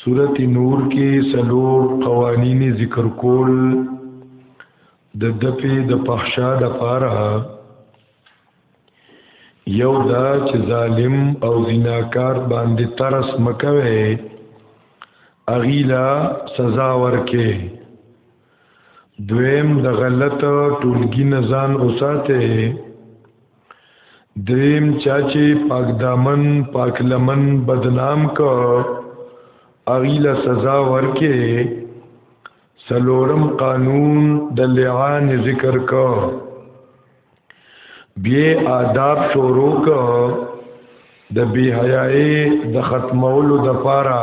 سورت نور کې سلور قوانین ذکر کول د دپې د پخشا د پاره یو دا چې ظالم او زناکار باندې ترس مکوي اغیلا سزا ورکه دویم د غلط ټولګي نزان اوساته دریم چا چې پاک دامن پاک لمن بدنام کو اغیله سزا ورکه سلورم قانون د لعان ذکر کو بیا آداب شروع کو د بی حیاي د ختمولو د پاره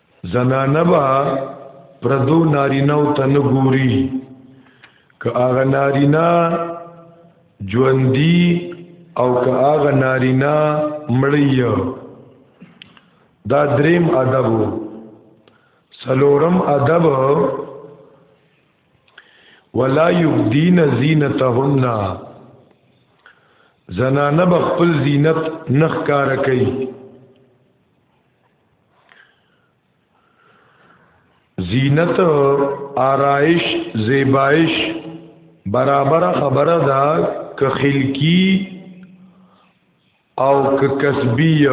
زنانه با پردو نارینو ته نه ګوري که هغه نارینا ژوندۍ او که هغه نارینا مړی دا دریم ادب سلورم ادب ولا یبدین زینتهن زنانه بخپل زینت نخکار کوي زینت آرائش زیبائش برابر خبره ده که خلقی او که کسبی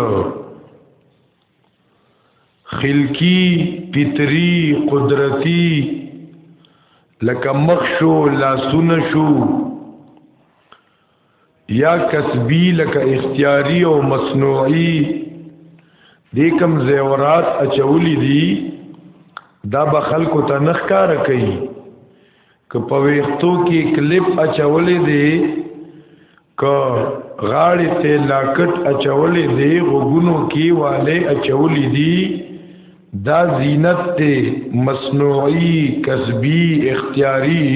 خلقی پتری قدرتی لکه مخ شو لاسونه شو یا کسبی لکه اختیاری او مصنوعی دې کم زیورات اچولی دي دا به خلکو ته نخکار کوي که په ویختو کې کلیپ اچولې دي که غاړې ته لاکټ اچولې دي غوګونو کې والے اچولې دي دا زینت ته مصنوعي کسبی اختیاري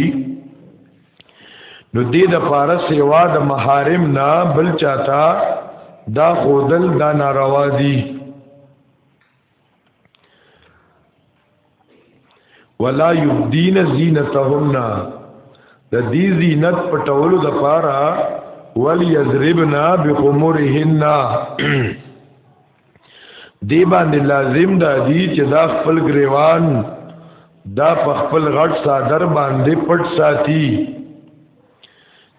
نو دې د پاره سیوا د محارم نه بل چاته دا خودل دا ناروا دي ولا یبدین زینتهن د دې زینت پټولو د پاره ول یضربنا بخمرهن دی باندې لازم دا دی چې دا خپل گریوان دا په خپل غټ صادر باندې پټ ساتي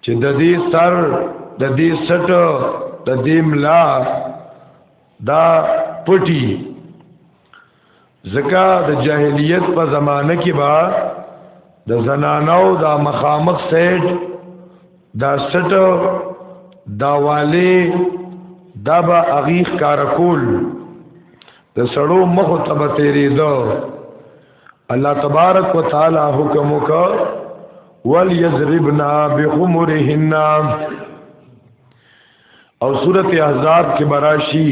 چې د دې سر د دې سټ د دې ملا دا پټي زکا د جاهلیت په زمانه کې با د زنانو دا مخامخ سیټ دا سټ دا والي دا با اغیخ کارکول د سړو مخ ته به تیریدو الله تبارک وتعالى حکم وکړ وليضربنا بخمرهن او سورته احزاب کې براشي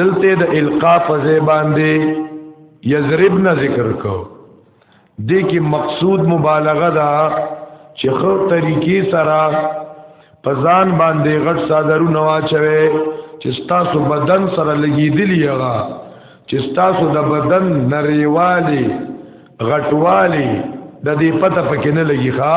دلته د القا فزه باندې یضرب نه ذکر کو دې کې مقصود مبالغه ده چې خو طریقې سره پزان باندې غټ صادرو نوا چوي چې تاسو بدن سره لګیدلی هغه چې تاسو د بدن نریوالي غټوالي د دې پته پکې نه لګي ښا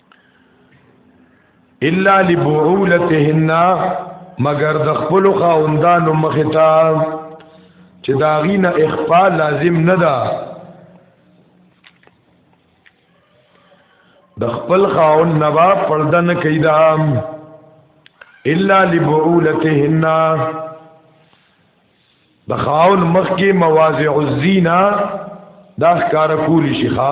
الا لبعولتهن مگر د خپل خاوندانو مختا چې دا غینه اخفاء لازم نه ده د خپل خاوند نوا پرده نه کیدا الا لبعولتهن د خاون مخ کې مواضع الزینا دا ښکار کولی شي ښا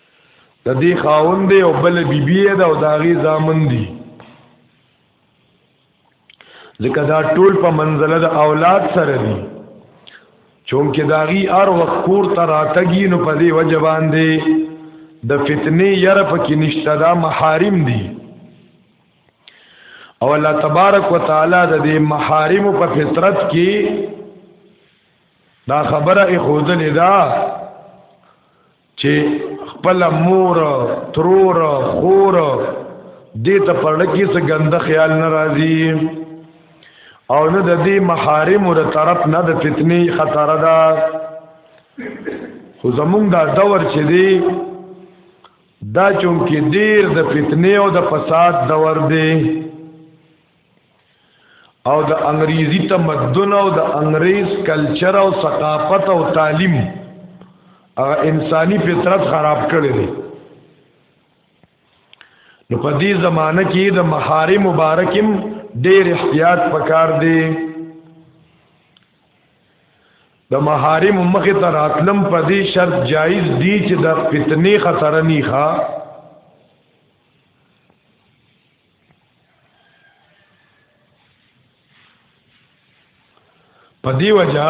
د دې خاوند دی او بل بیبي ده او دا غي زامن دي ځکه دا ټول په منزله د اولاد سره دي چونکه دا غي ار وخت کور ته راتګي نو په دې وجه باندې د فتنې ير پکې نشته دا محارم دي او الله تبارک وتعالى د دې محارم په فطرت کې دا خبره خودلې ده چې خپل مور ترور خور دې ته پړکی څه ګنده خیال ناراضي او نه د دې محارم ور طرف نه د فتنی خطر ده خو زمونږ دا دور چې دی دا چونکی دیر د فتنه او د فساد دور دی او د انګریزي تمدن او د انګریز کلچر او ثقافت او تعلیم هغه انساني فطرت خراب کړی دی نو په دې زمانه کې د محارم مبارکم ډېر احتیاط پکار دی د محارم مخه ته راتلم په دې شرط جایز دی چې د فتنې خطر نه ښه په دی وجہ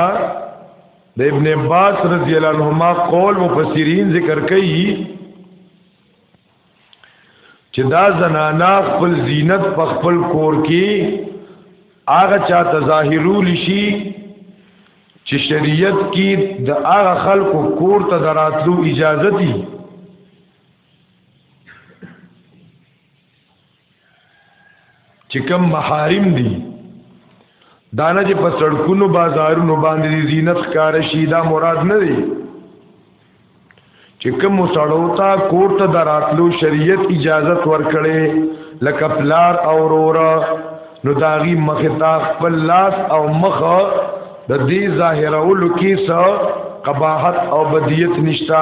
د ابن عباس رضی الله عنهما قول مفسرین ذکر کوي چې دا زنانا خپل زینت په خپل کور کې هغه چاته ظاهرول شي چې شریعت کې د هغه خلکو کور ته دراتلو اجازه دي چې کم محارم دي دانه چې په سړکونو بازارونو باندې زینت ښکار شي دا مراد نه دی چې کم سړو ته کور ته دراتلو شریعت اجازه ورکړي لکه پلار او رورا نو داغي مخ تا خپل لاس او مخ د دې ظاهرولو کې څه قباحت او بدیت نشته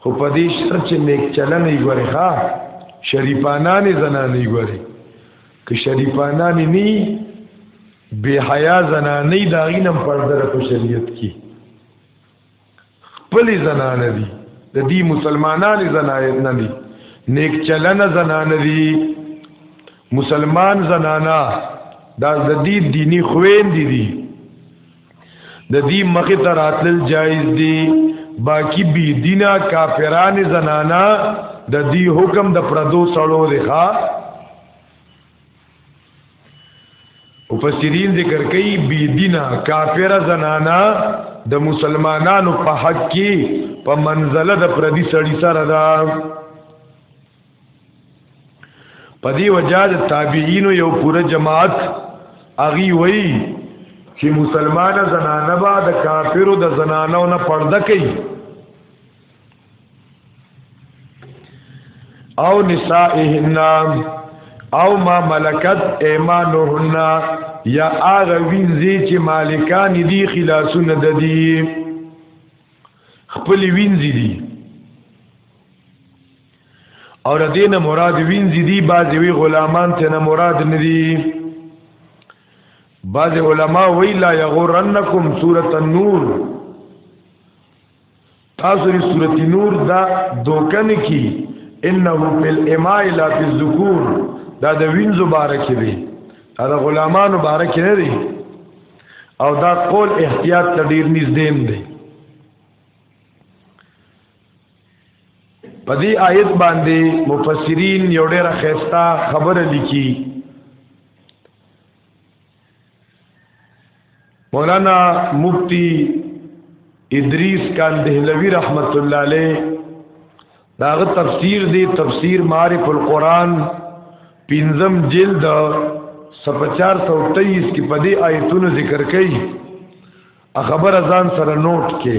خو په دې شرط چې نیک چلن یې ګوري ها شریفانان زنان یې ګوري که شریفانان نه بے حیا زنان نه دا غینم پرده په شریعت کې خپل زنان دي د دې مسلمانان زنایت نه دي نیک چلن زنان دي مسلمان زنانا دا د دې دینی خوین دي دي د دې مخې ته راتلل جایز دي باقی بی دینا کافران زنانا د دې حکم د پردو سړو دی ښا او پسیرین ذکر کوي بی دینا کافر زنانا د مسلمانانو په حق کې په منزله د پردي سړی سره ده په دې وجه د تابعین یو پوره جماعت اغي وای چې مسلمانه زنانه با د کافرو د زنانو نه پرده کوي او نسائهن او ما ملکت ایمانهن یا هغه وینځي چې مالکان دي خلاصونه د دي خپل وینځي دي او د دین مراد وینځي دي بعضی وی غلامان ته نه مراد ندي بعض علما وی لا یغرنکم سوره النور تاسو ری سوره نور دا دوکن کی انه فی الاماء لا فی الذکور دا د وینځو بارک دی دا د غلامانو بارک نه دی او دا قول احتیاط تدیر نږدې دی په دې آیت باندې مفسرین یو ډېر خستا خبره لیکي مولانا مفتی ادریس کاندهلوی رحمت الله علیه داغه تفسیر دی تفسیر معرف القرآن پنځم جلد 7423 کې په دې آیتونو ذکر کړي خبر ازان سره نوٹ کې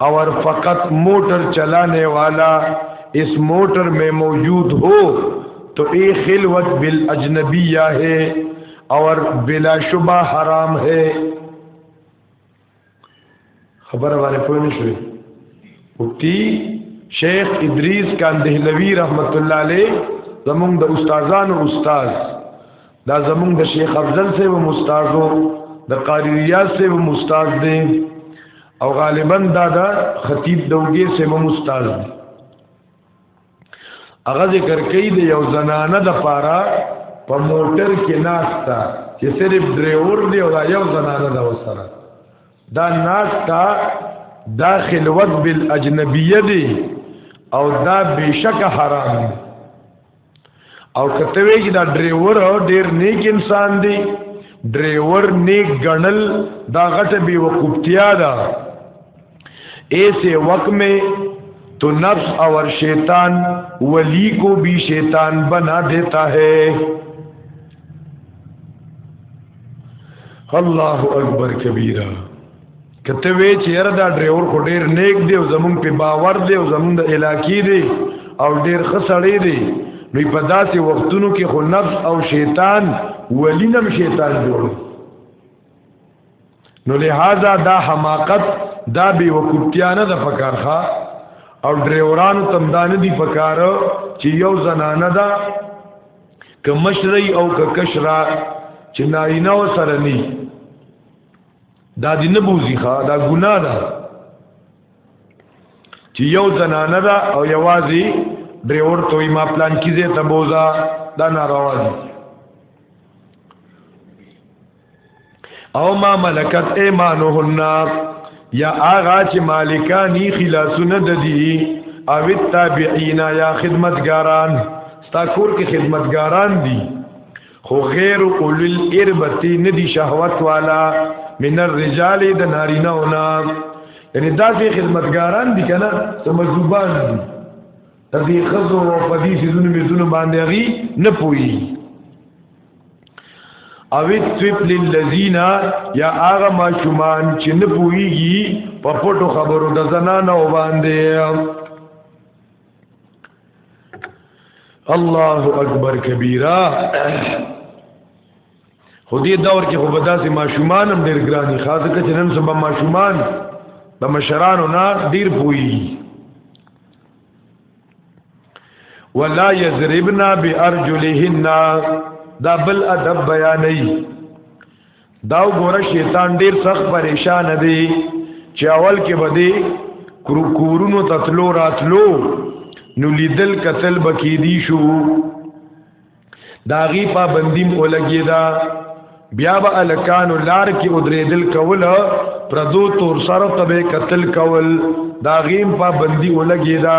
اور فقط موٹر چلانے والا اس موٹر میں موجود ہو تو اے خلوت بالاجنبیہ ہے اور بلا شبہ حرام ہے خبر والے پوئی نہیں شوئی مفتی شیخ ادریس کاندهلوی رحمت الله علیه زمونږ د استادانو استاد دا زمونږ د شیخ افضل سے و مستاز و د قاری ریاض سے و مستاز دی او غالبا دا دا خطیب دوګی سے و مستاز دی هغه ذکر کوي د یو زنانه د پاره په موټر کې ناشتا چې صرف ډرایور دی او دا یو زنانه دا وسره دا ناشتا دا خلوت بالاجنبیه دی او دا بشک حرام دی او کته وی چې دا ډرایور ډیر نیک انسان دی ډرایور نیک ګڼل دا غټه بی وقوبتیا ده ایسے وقت میں تو نفس اور شیطان ولی کو بھی شیطان بنا دیتا ہے اللہ اکبر کبیرہ کته وی چې یره دا ډرایور خو ډیر نیک دی او زمونږ په باور دی او زمونږ د علاقې دی او ډیر خسړې دی نو په داسې وختونو کې خو نفس او شیطان ولینم شیطان جوړ نو لہذا دا حماقت دا بی وکوتیا نه د پکارخه او ډرایوران تم دا نه دی پکار چې یو زنانه دا ک مشری او ک کشرا چې نارینه وسره نه دا دی نه بوزي ښا دا ګناه ده چې یو زنانه ده او یوازې ډریور توي ما پلان کیږي ته بوزا دا ناروا دي او ما ملکت ایمانهن یا آغا چې مالکانی خلاصونه د دي او التابعین یا خدمتګاران ستا کور کې خدمتګاران دي خو غیر اول الاربتی ندی شهوت والا من الرجال د نارینه ونا یعنی دا چې خدمتګاران دي کنه ته مجبوران دي د دې خزو او پدی سيزونو میزونو باندې غي نه پوي او ترپ للذین یا هغه ماشومان چې نه پويږي په پټو خبرو د زنانه باندې الله اکبر کبیره خو دې دور کې خو بداسي ماشومان هم ډېر ګراني خاصه کې نن سبا ماشومان د مشرانو نه ډېر پوي ولا یضربنا بارجلهن دا بل ادب بیانې دا ګوره شیطان ډیر سخت پریشان دی چې اول کې بده کورونو تتلو راتلو نو لیدل قتل بکی دی شو داغي پابندیم ولګی دا بیا به الکان لار کې ودریدل کول پردو تور سره تبه قتل کول داغیم پابندی ولګی دا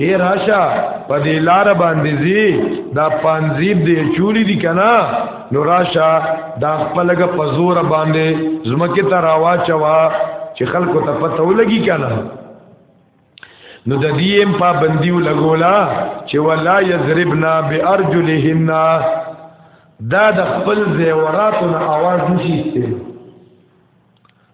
اے راشا په دې لار باندې زی دا پانزیب دې چولی دي کنا نو راشا دا خپلګ په زور باندې زمکه ته راوا چوا چې خلکو ته پته ولګي کنا نو د دې هم پابندیو لګولا چې ولا یضربنا بارجلهن دا د خپل زیوراتو نه आवाज نشي استعمال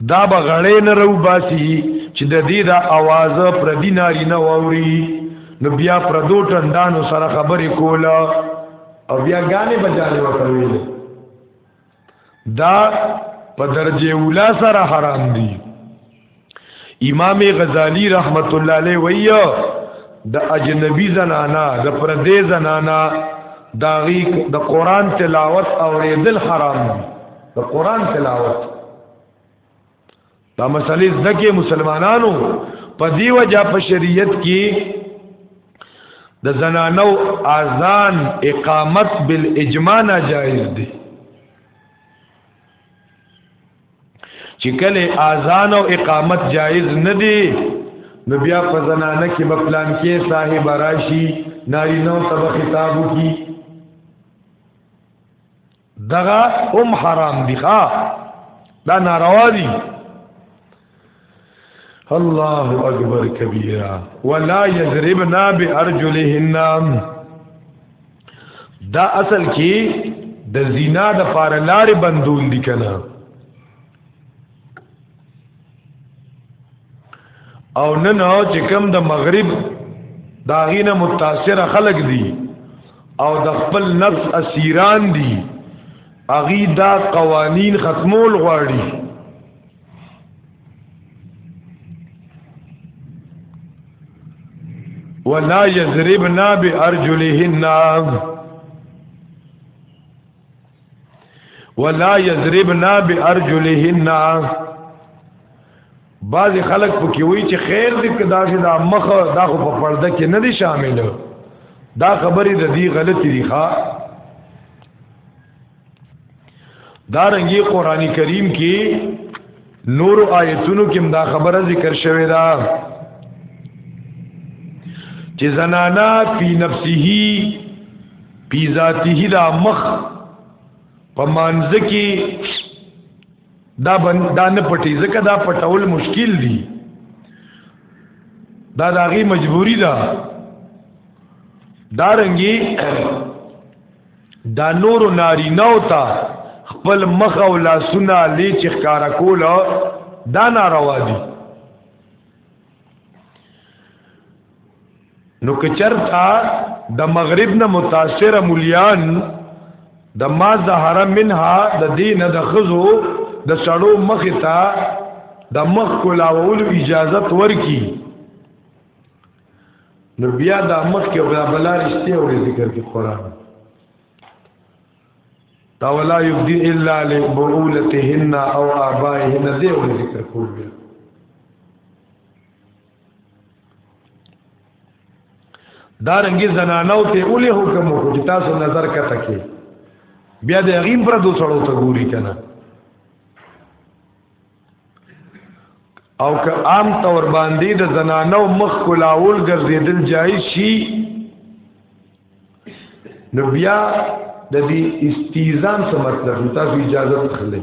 دا به غړې نه رو باسي چې د دې دا आवाज پر دي ناري نه ووري نو بیا پر دو ټندانو سره خبرې کوله او بیا غانې بجانې وکړې دا په درجه اوله سره حرام دي امام غزالی رحمت الله علیه ویو د اجنبی زنانا د پردې زنانا داغي د قران تلاوت او ریدل حرام دي د قران تلاوت دا مسلې ځکه مسلمانانو په دی وجه په شریعت کې د زنانو اذان اقامت بالاجماع ناجایز دی چې کله اذان او اقامت جایز نه دی نو بیا په زنانه کې په پلان کې صاحب راشي نارینه او تب خطابو کی دغه هم حرام دي ښا دا ناروا دي الله اکبر کبیره ولا یضربنا بارجلهن دا اصل کې د زنا د فارلار بندول دي کنه او نن او چې کم د مغرب دا غینه متاثر خلق دي او د خپل نفس اسیران دي اغي دا قوانین ختمول غواړي ولا یضربنا بارجلهن ولا یضربنا بارجلهن بعض خلک پکې وایي چې خیر دې کدا چې دا مخ دا خو په پرده کې نه دي شامل دا خبرې د دې غلطي دي ښا دا رنګي قران کریم کې نور آیتونو کې دا خبره ذکر شوې ده چې زنانا فی نفسه فی ذاته دا مخ په مانځ کې دا بند دا نه پټي ځکه دا پټول مشکل دي دا داغي مجبوری ده دا دارنګي دا نور ناری نو تا خپل مخ او لاسونه لیچ ښکارا کول دا ناروا دي نو کچرتا د مغرب نه متاثر مليان د ما زهره منها د دین د خزو د سړو مخ ته د مخ کولاولو اجازت ورکی نو بیا دا مخ کې بلا بلا رښتې او ذکر کې قران دا ولا یبدی الا لبعولتهن او آبائهن دې او ذکر کول بیا دا رنګي زنانو ته اولې حکم وکړو چې تاسو نظر کته کې بیا د غیم پر دوه سړو ته ګوري کنه او که عام طور باندې د زنانو مخ کولاول ګرځیدل جایز شي نو بیا د دې استیزان څه مطلب تاسو اجازه تخلئ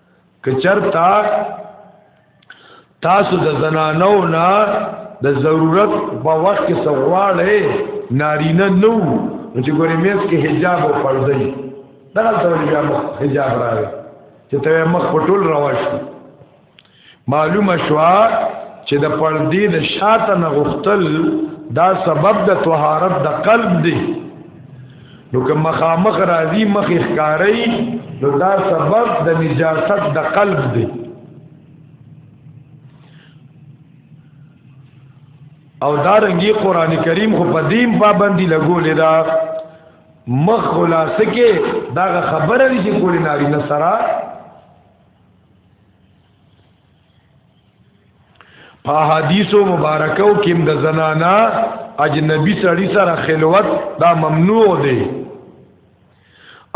که چرتا تاسو د زنانو نه د ضرورت په وخت کې سغواړې نارینه نو چې ګورې مېز کې حجاب او پردې دا ټول بیا مخ حجاب راوي چې ته مخ پټول رواش معلومه شوا چې د پردې د شاته نغختل دا سبب د طهارت د قلب دی نو که مخامخ راځي مخ ښکاری نو دا سبب د نجاست د قلب دی او دا رنګي قران کریم خو په دیم پابندي لګولې دا مخ خلاصه کې دا خبره نشي کولې ناری نه سره په حدیثو مبارکو کې د زنانا اجنبي سړی سره خلوت دا ممنوع دی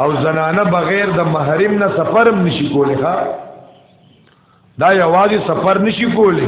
او زنانه بغیر د محرم نه سفر هم نشي کولی ښا دا یوازې سفر نشي کولی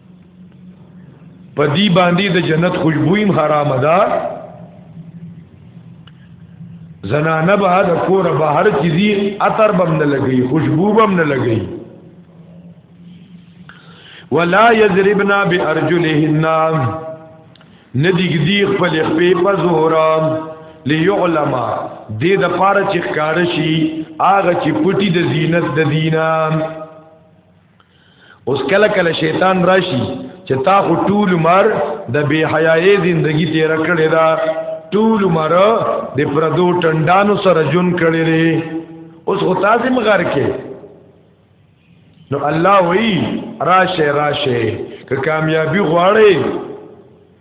په دې باندې د جنت خوشبویم حرام ده زنانه به د کور بهر چې دي عطر بم نه لګي خوشبو بم نه لګي ولا یضربنا بارجلهن ندیګ دی خپل خپې په زورام ليعلم دې د پاره چې ښکار شي هغه چې پټي د زینت د دینه اوس کله کله شیطان راشي چې تا خو ټول مر د بی حیاي زندگی تیر کړی دا ټول مر د پردو ټندانو سره جون کړی دی اوس خو تاسو مغر کې نو الله وی راشه راشه که کامیابی غواړي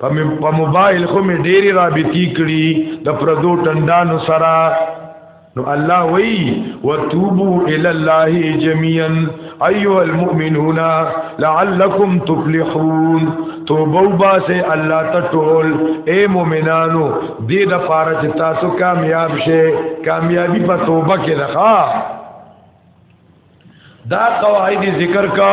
په موبایل خو می ډېری رابطی کړي د پردو ټندانو سره نو الله وی وتوبو ال الله جميعا ايها المؤمنون لعلكم تفلحون توبه باسه الله ته ټول اے مؤمنانو دې د پاره چې تاسو کامیاب شئ کامیابی په توبه کې ده دا قواعد ذکر کا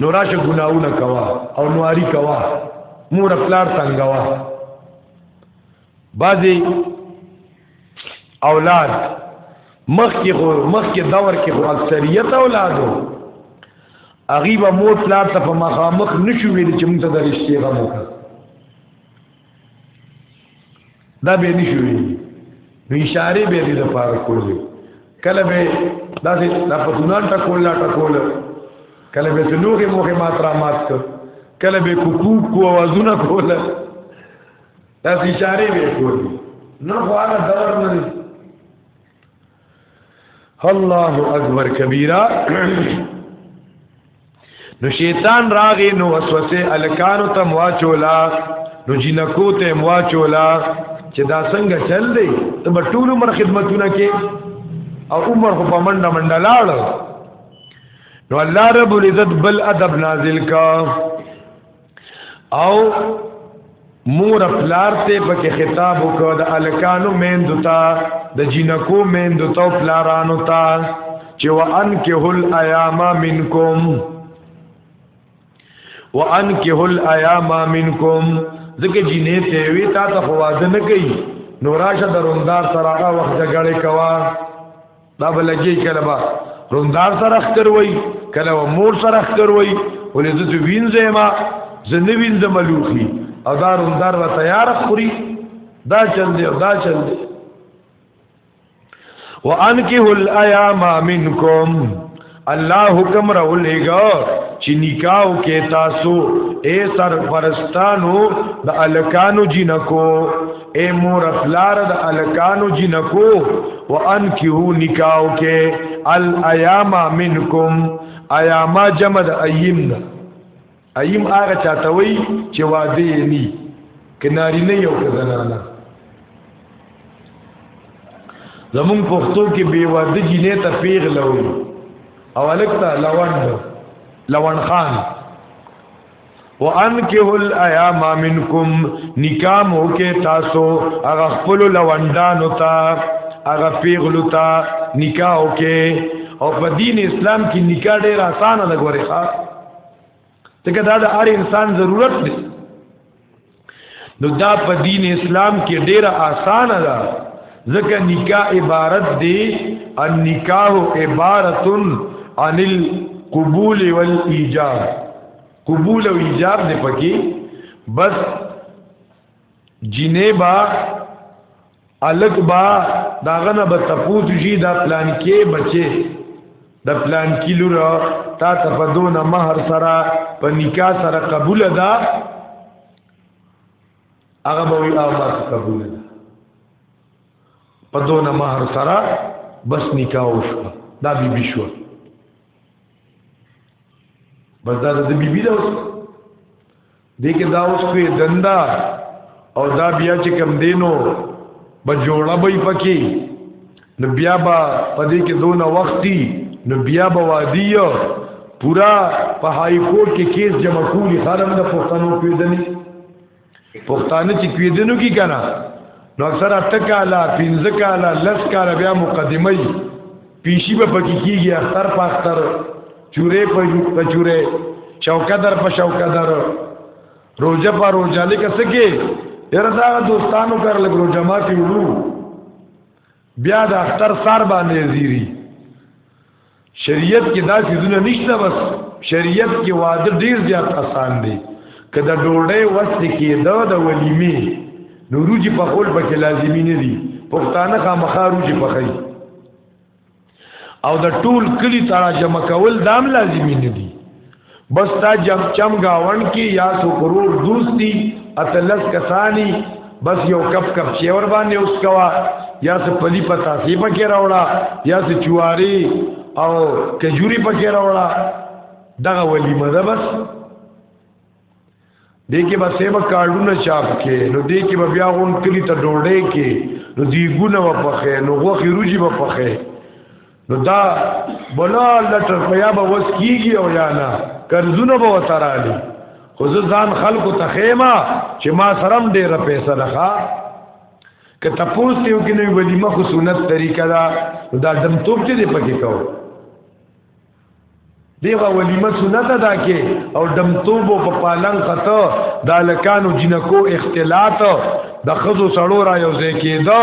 نو راشه ګناونه کوا او نواری کوا مور پلار تنگوا بعضی اولاد مخ کې خو مخ کې دور کې خو اکثریت اولادو اغیبا مور پلار ته په مخامخ نشو ویل چې موږ ته د رښتیا غمو دا به نشو وی به اشاره به دې لپاره کولې کله به دا چې دا په دونان ټکول لا ټکول کله به تلوغه موخه ماترا مات کله به کوکو کو आवाजونه کول دا اشاره به کولې نو خو هغه دور نه الله اکبر کبیره نو شیطان راغی نو وسوسه الکانو ته مواچولا نو جنکو ته مواچولا چې دا څنګه چل دی ته په ټول عمر خدمتونه کې او عمر خو په منډه منډه لاړ نو الله رب العزت بل ادب نازل کا او مور پلار ته پکې خطاب وکړ د الکانو میندو ته د جنکو میندو ته پلارانو ته چې وانکه الایام منکم وانکه الایام منکم ځکه جنې ته وی تا ته خواځ نه کوي نوراشه دروندار سره هغه وخت جګړه کوا دا بلګي کله با روندار سره اختر وای کله و مور سره اختر وای ولې د وینځه ما زنه وینځه ملوخي او دا روندار و تیار خوري دا چل دی دا چل دی وانکه الایام منکم الله حکم را ولېګا چې نکاو کې تاسو اے سرپرستانو د الکانو جنکو اے مور افلار د الکانو جنکو وان کیو نکاو کې الایاما منکم ایاما جمع د ایم ده ایم هغه چاته وی چې واده یې ني کناری نه یو زنانه زمون پښتو کې بی واده جینې ته پیغ لوي او الکتا لوان لوان خان وانکه الایام منکم نکاح مو کې تاسو هغه خپل لوندانو ته هغه پیغلو ته نکاح وکې او په دین اسلام کې نکاح ډېر اسانه ده ګورې ښا ځکه دا د هر انسان ضرورت دی نو دا په دین اسلام کې ډیره اسانه ده ځکه نکاح عبارت دی ان نکاح عبارت عن القبول والایجاب قبول او ایجاب دی پکې بس جنې با الک با داغه نه به تفوت شي دا پلان کې بچي د پلان کې لور تا ته په دون مہر سره په نکاح سره قبول ده هغه به وي او ما قبول ده په دون مہر سره بس نکاح وشو دا بي بي شو بس دا د بي بي ده دې کې دا اوس کوي دندا او دا بیا چې کم دینو به جوړه به پکې نو بیا به پدې کې دونه وختي نو بیا به وادي پورا په های کورټ کې کیس جمع کولی خارم د پښتنو پیدنې پښتانه چې پیدنو کې کنه نو اکثر اتکالا پنځه کالا لس کالا بیا مقدمه پیشي به پکې کیږي اختر په اختر چوره په چوره چوکا در په چوکا در روزه په روزه لیکه سکه یره دا دوستانو کار لګ روزه ما کې وړو بیا د اختر سار باندې زیری شریعت کې دا سيزونه نشته بس شریعت کې واده ډیر زیات آسان دی که د ډوړې وست کې دا د ولیمې نوروجي په خپل پکې لازمي نه دي پښتانه خامخا روجي پخې او د ټول کلی ترا جمع کول دام لازمی ندی بس تا جم چم گاون کی یا سو کرور دوستی اتلس کسانی بس یو کپ کپ چیور باندې اوس کوا یا سو پلی پتا سی پکې راوړا یا سو چواری او کجوری پکې راوړا دغه ولیمه ده بس دې کې به سیمه کارډونه چاپ کې نو دې کې به بیا غون کلی ته ډوړې کې نو دی ګونه و پخې نو غوخي روجي و پخې نو دا بلا لټر پیا به وس کیږي او یا نه قرضونه به وترالی خو ځان خلکو ته خېما چې ما سرم ډېر پیسې راخا که تاسو یو کې نو ولیمه خو سنت طریقه دا دا دم توپ چې دې پکې کوو دیغه ولیمه سنت ادا کې او دمتوب او په پالنګ خطه د الکانو جنکو اختلاط د خزو سړو را یو ځای کېده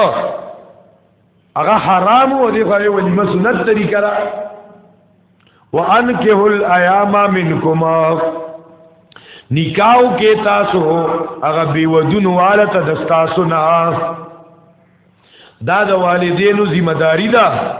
هغه حرام او دیغه ولیمه سنت طریقه را وانکه الایام منکم نکاو کې تاسو هغه بی ودون والا ته د تاسو نه دا د والدینو ذمہ داری ده دا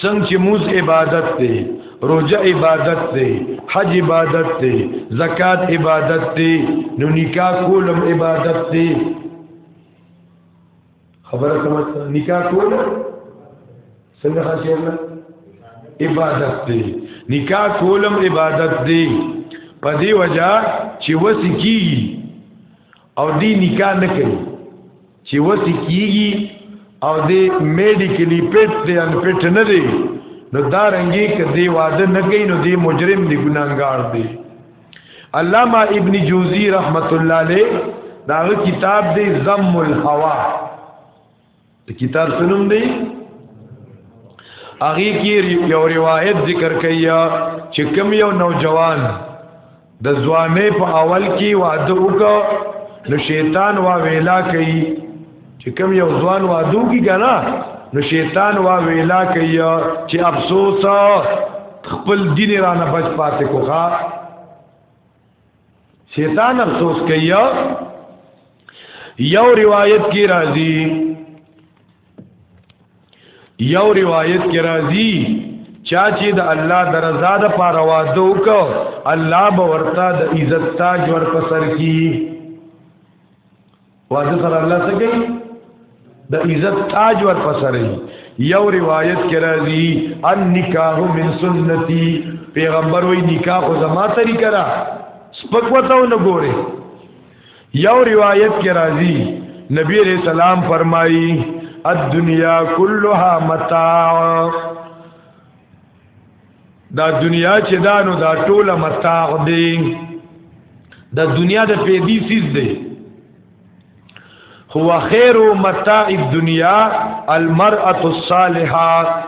څنګه چې موز عبادت دی روزه عبادت دی حج عبادت دی زکات عبادت دی نو نکاح کولم عبادت دی خبره سمجھ نکاح کول څنګه حاصل عبادت دی نکاح کولم عبادت دی په دی وجہ چې وسی کی او دی نکاح نه کوي چې وتی کیږي او د میډیکلی پیټ دی ان پیټ نه دی نو دا رنګي کدی واده نه کوي نو دی مجرم دی ګناګار دی علامہ ابن جوزی رحمت الله علیه دا کتاب دی ذم الهوا کتاب سنوم دی اغه کی یو روایت ذکر کیا چې کم یو نوجوان د ځوانې په اول کې واده وکړو نو شیطان وا ویلا کوي چې کوم یو ځوان واده کوي کنه نو شیطان وا ویلا کوي چې افسوس خپل دین را نه بچ پاتې کوخه شیطان افسوس کوي یو روایت کی راځي یو روایت کې راځي چا چې د الله درزا د پاره واده وکړ الله به ورته د عزت تاج ور په سر کی واده سره الله څه کوي د عزت تاج ور په سر یو روایت کې راځي ان نکاح من سنتي پیغمبر وی نکاح خو زما طریقه را سپک وته نه ګوره یو روایت کې راځي نبی علیہ السلام فرمایي الدنیا كلها متاع دا دنیا چې دا نو دا ټوله متاع دی دا دنیا د پیدي سیز دی هو خیر متاع الدنیا المرأه الصالحه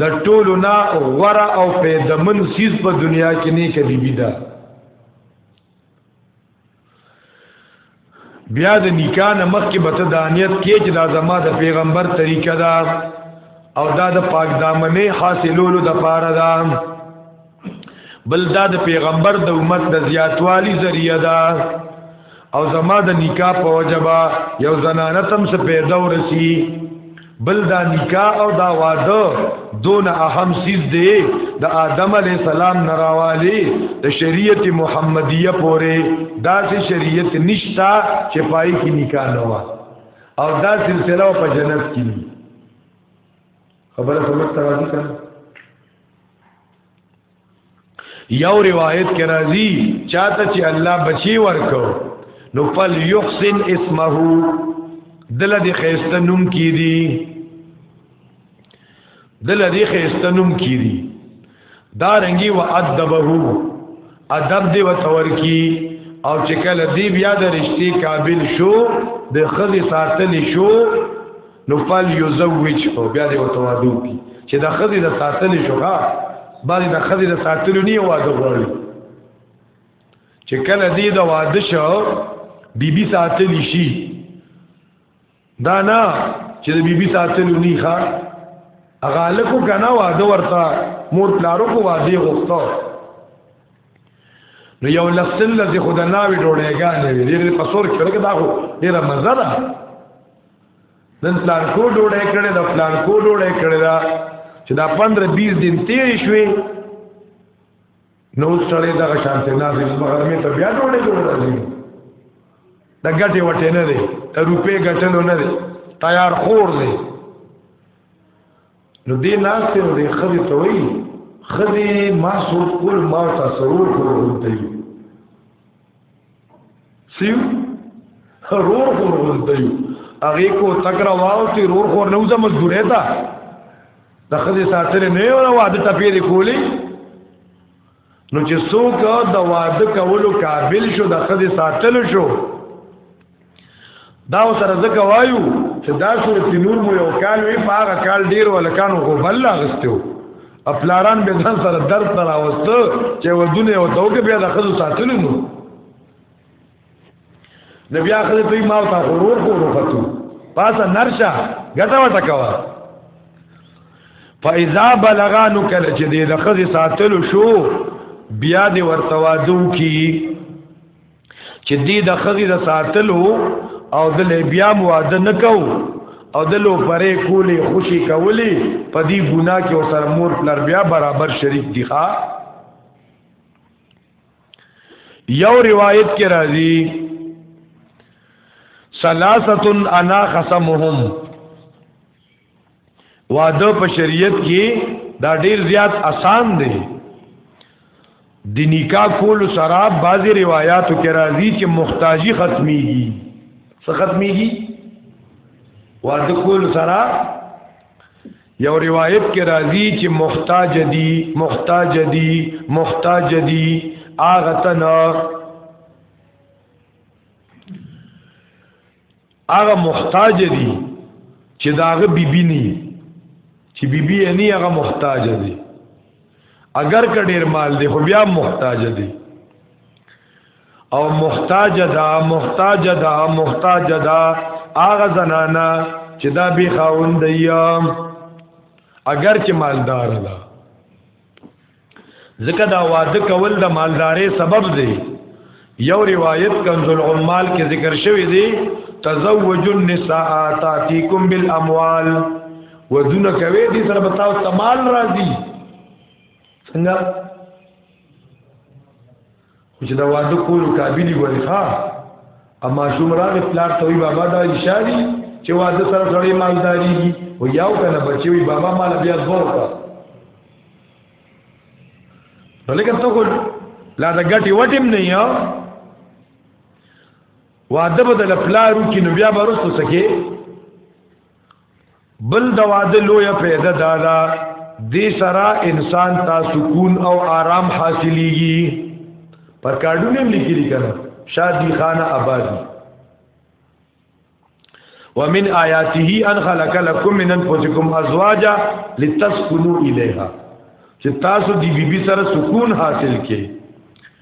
د ټولو نه غره او پیدمن سیز په دنیا کې نه کبي بي ده بیا د نکاح نه مخکې به ته دا نیت کې چې دا زما د پیغمبر طریقه ده او دا د پاک دامنې حاصلولو د پاره ده بل دا د پیغمبر د امت د زیاتوالی ذریعہ ده او زما د نکاح په وجبا یو زنانه تم څه پیدا ورسی بل دا نکاح او دا واده دون اهم سیز دی د آدم علی السلام نراوالی د شریعت محمدیه پورې دا سه شریعت نشتا چې پای کې نکاح نه وا او دا سلسله په جنت کې خبره سمجھ ترازی کړه یو روایت کې راځي چاته چې الله بچي ورکو نو فل یحسن اسمه دل دې خيسته نوم کی دي دل دې خيسته نوم کی دي دا رنګي و ادبه ادب دې وتور کی او چې کله دې بیا د رښتې قابل شو د خدي ساتل شو نو پال یزوج او بیا دې وتوادو کی چې د خدای د ساتل شو ها باندې د خدای د ساتل نه واده غواړي چې کله دې د واده شو بیبي ساتل شي دا نه چې د بیبي ساتل نه ښه هغه لکو کنه واده ورته مور پلارو کو واده غوښتو نو یو لسل لذي خدای ناوي ډوړېګا نه وی دې په سور کې ورګه دا خو ډیره مزه ده نن پلان کو ډوډۍ کړې دا پلان کو ډوډۍ کړې دا چې دا 15 20 دن تیر شوي نو سره دا شانته نه دې مغرمه ته بیا ډوډۍ جوړ راځي دا ګټه وټه نه دی دا روپې ګټلو نه دی تیار خور دی نو دې ناس ته دې خدي توي خدي ما سور کول ما تاسو ورو ورو ته سیو رور خور غزدیو هغه کو تکرا واو چې رور خور نو زم مزدورې تا د خځې ساتره نه یو واده ټپې دی کولی نو چې څوک د واده کولو قابل شو د خځې ساتل شو دا سره ځکه وایو چې دا سورت نور مو یو کال وی په هغه کال ډیر ولکانو خو بل غستو افلاران به ځان سره درد تر اوست چې ودونه او توګه بیا د خزو ساتلو نو نبی اخر ته ما او تا غرور خو وروختو پاسه نرشه ګټه وټه کوا فاذا بلغانو کله چې د خزو ساتلو شو بیا دی ورتوادو کی چې دې د خزي د ساتلو او د بیا مواده نکو او د لو پرې کولې خوشي کولې په دې ګنا کې او سره مور پلار بیا برابر شریک دي ښا یو روایت کې راځي سلاستن انا خصمهم واده په شریعت کې دا ډیر زیات اسان دی د نکاح کول سره بعضی روایتو کې راځي چې محتاجی ختميږي څه ختميږي واده کول سره یو روایت کې راځي چې محتاج دي محتاج دي محتاج دي اغتنا هغه محتاج دي چې داغه بیبي نه چې بیبي یې نه هغه محتاج دي اگر که ډیر مال دی خو بیا محتاج دی او محتاج دا محتاج دا محتاج دا هغه زنانا چې دا به خاوند دی اگر چې مالدار ده ځکه دا واده کول د مالداري سبب دی یو روایت کنز العمال کې ذکر شوی دی تزوج النساء تاتيكم بالاموال ودونه کوي دي سره بتاو تمال راځي څنګه خو چې دا واده کولو قابلی وای ښا اما شومران پلار ته وی بابا دا اشاری چې واده سره سره مالداری او یاو کنه بچی وی بابا مال بیا زور کا ولکه ته کو لا دا ګټي وټیم نه یو واده بدل پلارو کې نو بیا برسو سکے بل د واده لوی پیدا دادا دې سره انسان ته سکون او آرام حاصلېږي پر کارډونه هم لیکلي کړه شادي خان آبادی ومن آیاته ان خلق لكم من انفسكم ازواجا لتسكنوا اليها چې تاسو دی بیبي بی سره سکون حاصل کړئ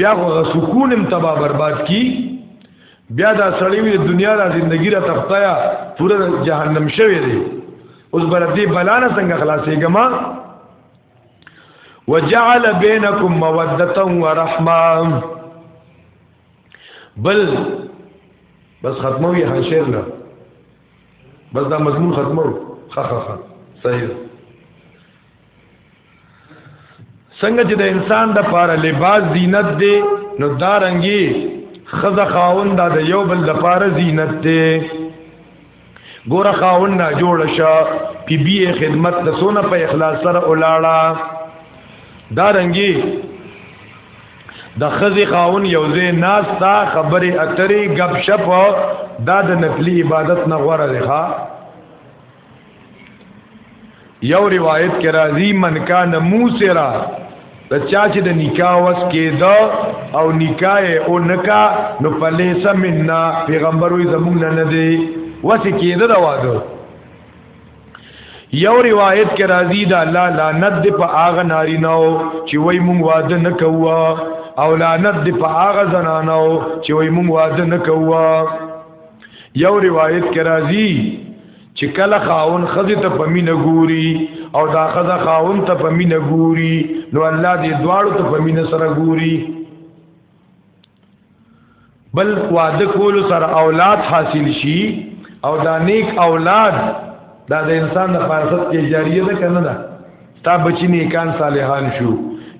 بیا خو سکون هم تبا برباد کی بیا دا سړی وی دنیا را زندگی را تختایا پورا جهنم شوی دی اوس بر دې بلانه څنګه خلاصې ګما وجعل بینکم موده ورحمه بل بس ختمو یې حشر نه بس دا مضمون ختمو خخخ صحیح څنګه چې د انسان د پاره لباس زینت دی نو دا رنګي خزه خاون دا د یو بل د پاره زینت دی ګوره خاون نه جوړ شه پی بی خدمت د سونه په اخلاص سره ولاړه دا رنګي د خزه خاون یو ځای ناس تا خبره اترې غب شپ دا د نفلی عبادت نه غوړه ده یو روایت کې راځي من کان موسرا د چا چې د نکاح وس کېدا او نکاح او نکاح نو پلیس مننا پیغمبر وي زمونږ نه دی وس کېدا دا واده یو روایت کې راځي دا لا لعنت دی په اغه ناری نو چې وای مونږ واده نه کوو او لعنت دی په اغه زنانو چې وای مونږ واده نه کوو یو روایت کې راځي چې کله خاون خزه ته پمینه ګوري او دا خزه خاون ته پمینه ګوري نو الله دې دواړو ته پمینه سره ګوري بل واده کول سره اولاد حاصل شي او دا نیک اولاد دا د انسان د فارست کې جاریه ده کنه ده تا بچی نیکان صالحان شو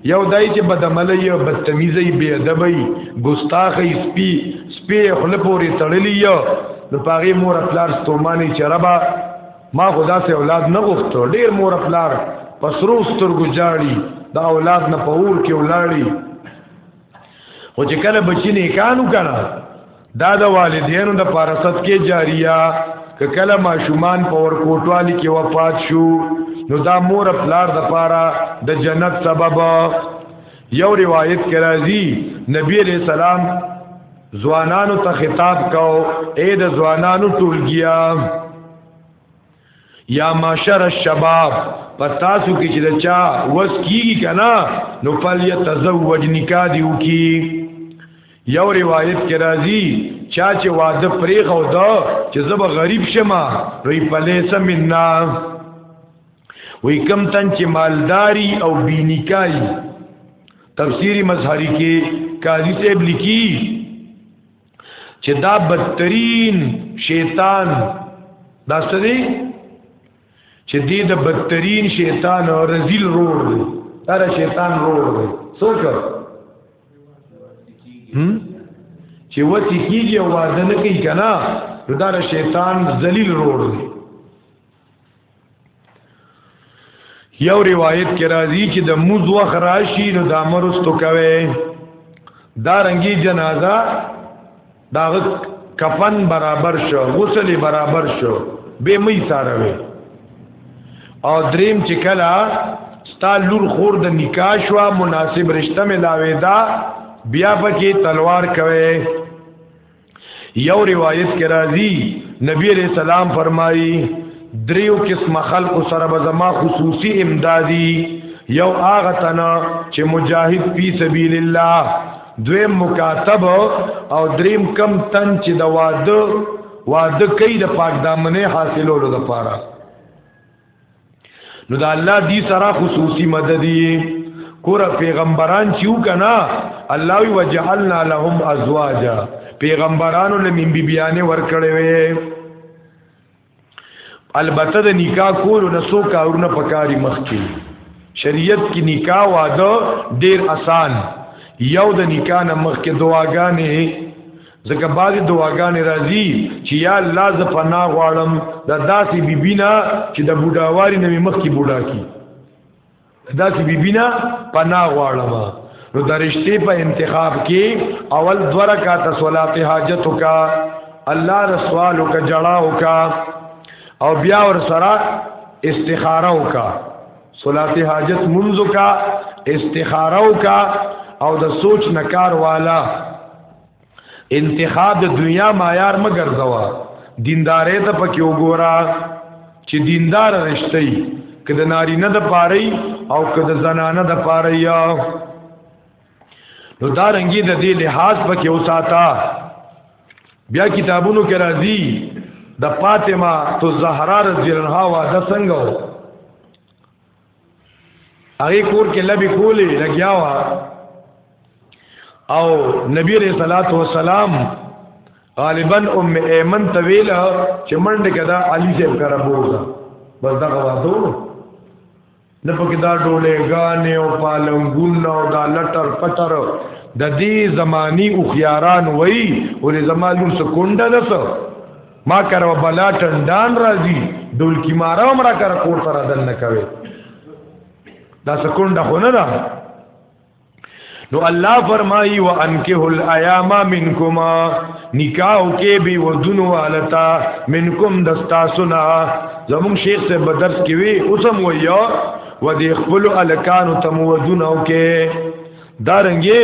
یو دای چې بدعملی او بدتمیزی بی ادبی ګستاخی سپی سپی خپل پوری تړلی یو نو پاغي مور خپلار ستومانی چربا ما خدا سے اولاد نه غوښتو ډیر مور خپلار پسرو سترګو جاړي دا اولاد نه پور کې ولاړی خو چې کله بچی نه کانو کړه دا د والدینو د پارست کې جاریه ک کله ماشومان په ور کوټوالي کې وفات شو نو دا مور پلار د پاره د جنت سبب یو روایت کې راځي نبی علیہ السلام ځوانانو ته خطاب کاو اے د ځوانانو ټولګیا یا معاشر الشباب پتا سو کی چې چا وس کیږي کنا نو فل یتزوج نکاح دی وکي یو روایت کې راځي چا چې واده پرې خو دا چې زب غریب شمه ری پلیس مننا وی کم تن چې مالداری او بینیکای تفسیری مظهری کې قاضی صاحب لیکي چې دا بدترین شیطان دا څه دی چې دې د بدترین شیطان او رزیل روړ دی دا شیطان روړ دی څوک هم چې وتی کیږي او واده نه کوي کنه دا شیطان ذلیل روړ دی یو روایت کې راځي چې د موز وخت راشي نو دا مرستو کوي دا رنګي جنازه دا کفن برابر شو غسل برابر شو به مې ساروي او دریم چې کله ستا لور خور د نکاح شو مناسب رشتہ ملاوي دا بیا پکې تلوار کوي یو روایت کې راځي نبی علیہ السلام فرمایي دریو قسم خلق سره به زما خصوصي امدادي یو هغه تنا چې مجاهد فی سبیل الله دویم مکاتب او دریم کم تن چې د واده واده کوي د پاک دامنې حاصلولو لپاره نو دا الله دی سره خصوصي مددي کور پیغمبران چیو کنا الله وی وجعلنا لهم ازواجا پیغمبرانو لمن بی بیانه ور کړې وې البته د نکاح کولو نه سو کارونه پکاري مخکي شریعت کې نکاح واده ډیر اسان یو د نکاح نه مخکې دعاګانې ځکه بعضی دعاګانې راځي چې یا الله ز پنا غواړم دا داسې بیبینا چې د بوډاواري نه مخ کې بوډا کی داسې بیبینا پنا غواړم نو درشته په انتخاب کې اول دوه رکعات صلات حاجت کا الله رسوال کا جړاو کا او بیا ور سره استخاره وکا صلات حاجت منځ کا استخاره وکا او د سوچ نکار والا انتخاب د دنیا معیار مګر زوا دیندارې ته پکې وګورا چې دیندار رښتې که د ناری نه د پاره او که د زنانه د پاره یا نو دا رنګي د دې لحاظ پکې وساتا بیا کتابونو کې راځي د فاطمه تو زهرا رضی الله عنها واده څنګه هغه کور کې لبي کولې لګیا و او نبی رسول الله والسلام غالبا ام ایمن طویل چې منډه کدا علی صاحب کرا بوزا بس دا غواړو نه پکې دا ډولې غانې او پالنګون او دا لټر پټر د دې زمانی او خياران وای ولې زمالو سکونډه ده ما کرو بلا ټندان راځي ډول کی مارا عمره کر کور سره دل نه کوي دا سکونډه خو نه ده نو الله فرمایي وانکه الایام منکما نکاح کې به ودونو والتا منکم دستا سنا زمون شیخ سے بدرس کې وی اوسم ویا و دې خپل الکان تم ودونو کې دارنګي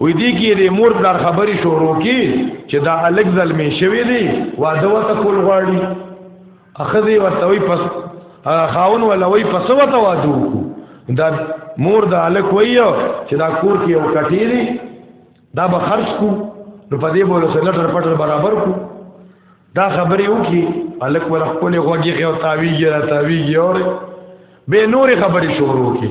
وې دې کې دې مور بلار خبرې شروع کی چې دا الګ ظلمې شوی دی واده وته کول غواړي اخذې ورته وي پس خاون ولا وي پس وته واده دا مور دا الګ وایو چې دا کور کې یو کټی دی دا به خرج کو نو په دې بوله سره لټر پټر برابر کو دا خبرې وکي الګ ور خپل غوږی او تاویږي را تاویږي اور به نور خبرې شروع کی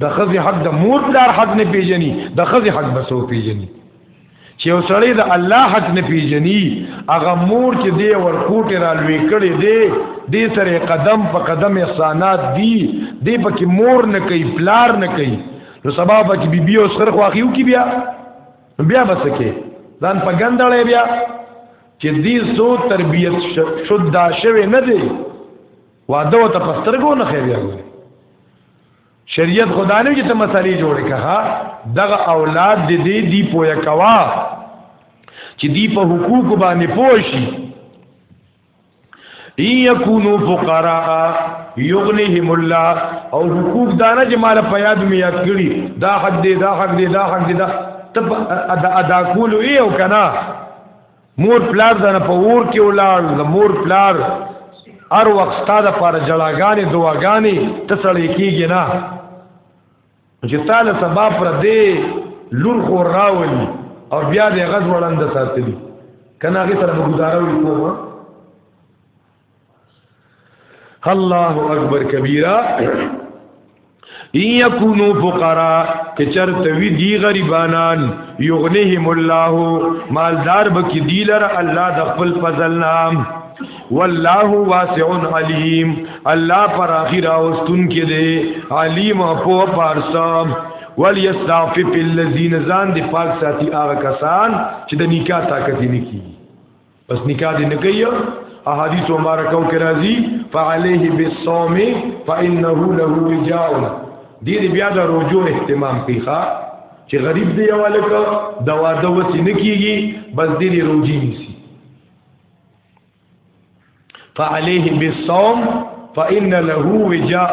د خزي حق د مور پلار حق نه پیژني د خزي حق بسو پیژني چې یو سړی د الله حق نه پیژني هغه مور چې دی ورکوټه را لوي کړي دی دې سره قدم په قدم احسانات دي دې پکې مور نه کوي پلار نه کوي نو سبا پکې بیبي او سره خواخیو کې بیا بیا بسکه ځان په ګندړې بیا چې دې سو تربيت شد دا شوه نه دی واده ته پسترګو نه خیر یاوي شریعت خدا نه چې ته مسالې جوړې کړه دغه اولاد دې دې دی پویا کوا چې دی په حقوق باندې پوښي ای یکونو فقراء یغنیهم الله او حقوق دانه چې مال په یاد می یاد کړی دا حق دې دا حق دې دا حق دې دا تب ادا ادا کول ای او کنا مور پلار دنه په ور کې ولاړ د مور پلار هر وخت ستاده پر جړاګانې دواګانې تسړې کیږي نه چې تعالی سبا پر دې لور خو راولي او بیا دې غز وړاند ساتلی کنه هغه سره ګزاره وکړو الله اکبر کبیره یکونو فقرا که چرته وی دی غریبانان یغنیهم الله مالدار بکی دی لر الله د خپل فضل نام والله واسع علیم الله پر اخر اوستون کې دی علیم په پارسام ولیستعفف الذین زان دی پاک ساتي هغه کسان چې د نکاح طاقت نه کی بس نکاح دې نه کوي احادیث مبارکاو کې راځي فعليه بالصوم فانه له وجاء دې بیا د رجوع اهتمام پیخا چې غریب دی یو لک د واده وتی نه کیږي بس دې روزي نسی فعليه بالصوم فان له وجاء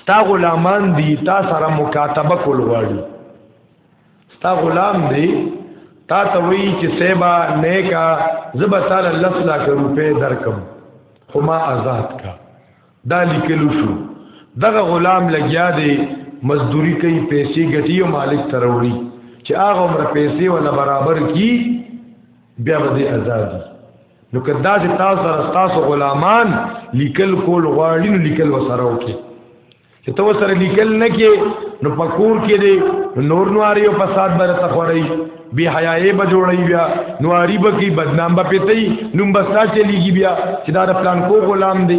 ستا غلامان دی تا سره مکاتبه کول غواړي ستا غلام دی تا ته وی چې سیبا نیکا زب تعالی لس لاکھ روپے درکم خو ما آزاد کا دا لیکلو شو دغه غلام لګیا دی مزدوری کوي پیسې ګټي او مالک تروړي چې هغه عمر پیسې ولا برابر کی بیا به دې ازادي نو که دا چې تاسو سره تاسو غلامان لیکل کول غواړي نو لیکل وسره وکي چې تاسو سره لیکل نه کې نو پکور کې دې نور نواري او فساد بر تخوري بی حیاي به جوړي بیا نواري به کې بدنام به پېتې نو بس تا چلیږي بیا چې دا پلان کو غلام دی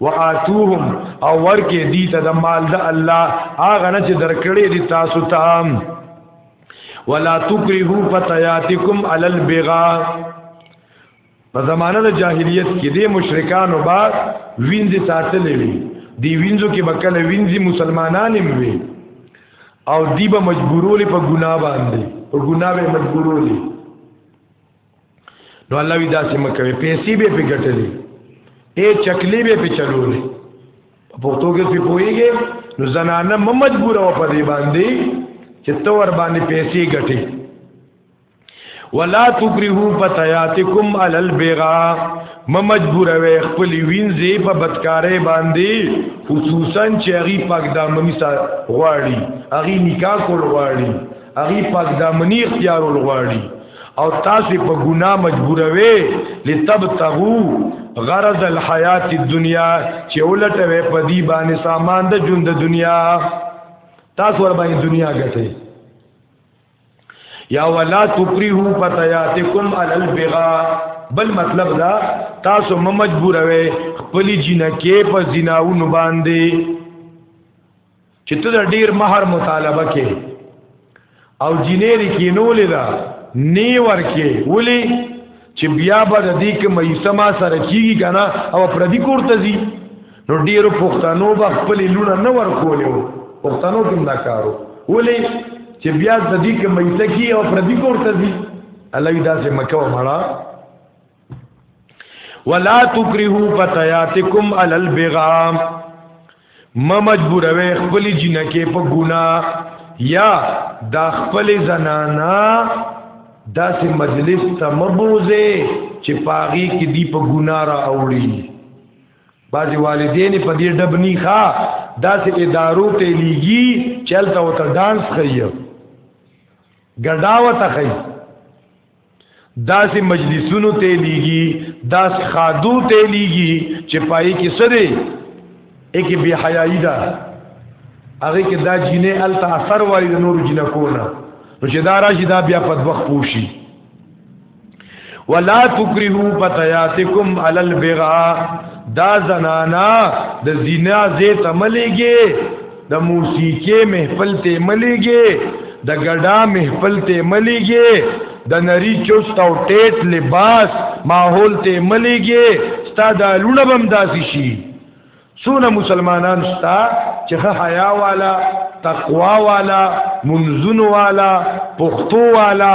واتوهم او ورکه دي ته د مال د الله هغه نه چې درکړې دي تاسو ته ولا تکرهو فتياتکم علی البغا په زمانه د جاهلیت کې د مشرکانو با وینځي ساتلې وي دی وینځو کې بکله وینځي مسلمانان هم وي او دی به مجبورولې په ګناه باندې په ګناه به مجبورولې نو الله وی داسې مکوي پیسې به په ګټلې اے چکلې به په چلولې په تو کې څه پويږي نو زنانه مجبور و په دې باندې چې تو ور باندې پیسې ګټي ولا تکرهو فتياتکم علی البغا مجبور وي خپل وینځي په بدکارې باندې خصوصا چې هغه پاک دامنی سره غواړي هغه نکاح کول غواړي هغه پاک دامنی اختیار ول غواړي او تاسو په ګناه مجبوروي لتبتغو غرض الحیات الدنیا چې ولټوي په دې باندې سامان د ژوند د دنیا تاسو ور باندې دنیا ګټه یا ولا تکریهو فتیاتکم علی البغا بل مطلب دا تاسو م مجبوروي خپل جنکه په زناونو باندې چې ته د ډیر مہر مطالبه کې او جنې دې کینولې دا نی ورکه ولی چې بیا به د دې کې مېسما سره کیږي کنه او پر دې کوړته زی نو ډیرو پښتنو به خپل لونه نه ورکولیو پښتنو کوم دا کارو ولی چې بیا د دې کې مېسه کی او پر دې کوړته زی الله دې داسې مکه ومړه ولا تکرهو فتياتکم علی البغام ما مجبوروي خپل جنکه په ګنا یا دا خپل زنانا داسې مجلس ته مبوزه چې پاغي کې دی په ګنا را اوړي بعضی والدین په دې ډب نه ښا داسې ادارو ته لیږي چلته وته ډانس کوي ګډاوه ته کوي داسې مجلسونو ته لیږي داسې خادو ته لیږي چې پای کې سره اکی بی حیائی دا هغه کې دا جینې ال تاثر وای د نور جنہ کونا نو چې دا راشي دا بیا په وخت پوشي ولا تکرهو فتياتکم علی البغاء دا زنانا د زنا زیت عملېږي د موسیقي محفل ته مليږي د ګډا محفل ته مليږي د نری چوست او ټیټ لباس ماحول ته مليږي ستا د لونه بم داسي شي سونه مسلمانان ستا چې حیا والا تقوا والا منزون والا پختو والا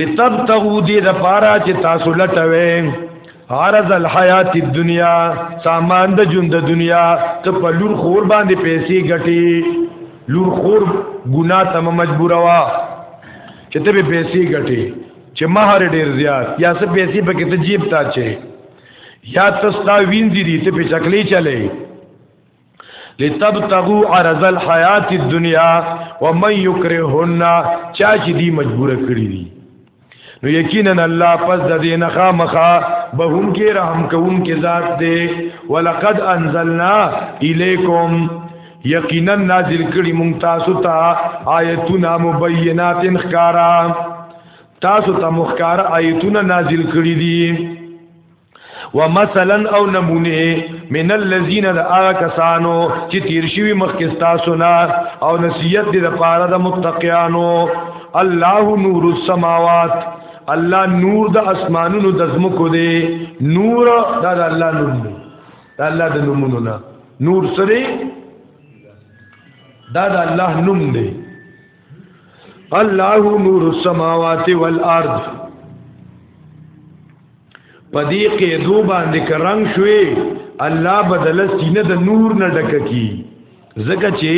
لتبتغوا دې د پاره چې تاسو لټوي عرض الحیات الدنیا سامان د ژوند د دنیا ته په لور خور باندې پیسې ګټي لور خور ګنا ته مجبور وا چې ته به پیسې ګټي چې مہر ډیر زیات یا څه پیسې پکې ته جیب تا چي یا تستا وینځي دي ته په چکلې چلے لتبتغوا عرض الحیات الدنیا ومن یکرهن چا چې دی مجبور کړی دي نو یقینا الله پس د دې نه خامخا به هم کې رحم کوم کې ذات دی ولقد انزلنا الیکم یقینا نازل کړي مونږ تاسو ته آیتونه مبینات انخکارا تاسو ته مخکار آیتونه نازل کړي دي ومثلا او نمونه من الذين دعا کسانو چې تیر شوی مخکستا سنا او نصیحت دې د پاره د متقیانو الله نور السماوات الله نور د اسمانونو د زمکو دی نور دا د الله نور دی دا الله د نومونو نه نور سره دا د الله نوم دی الله نور السماوات والارض پدی کې دو باندې کرنګ شوي الله بدل سینه د نور نه ډک کی زکه چې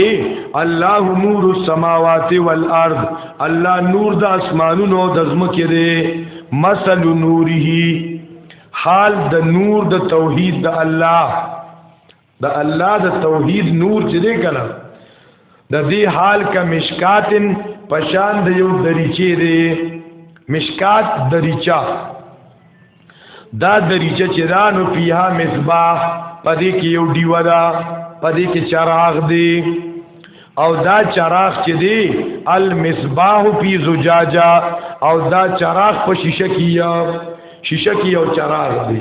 الله نور السماوات والارض الله نور د اسمانونو د زمکه دی مثل نوره حال د نور د توحید د الله د الله د توحید نور چې دی کنه د دې حال کا مشکاتن پشان د یو دریچې دی مشکات دریچا دا دریچه چې دا نو پیها مصباح پدې کې یو دیو دا پدې کې چراغ دی او دا چراغ چې دی المصباح فی زجاجه او دا چراغ په شیشه کې یا شیشه کې یو چراغ دی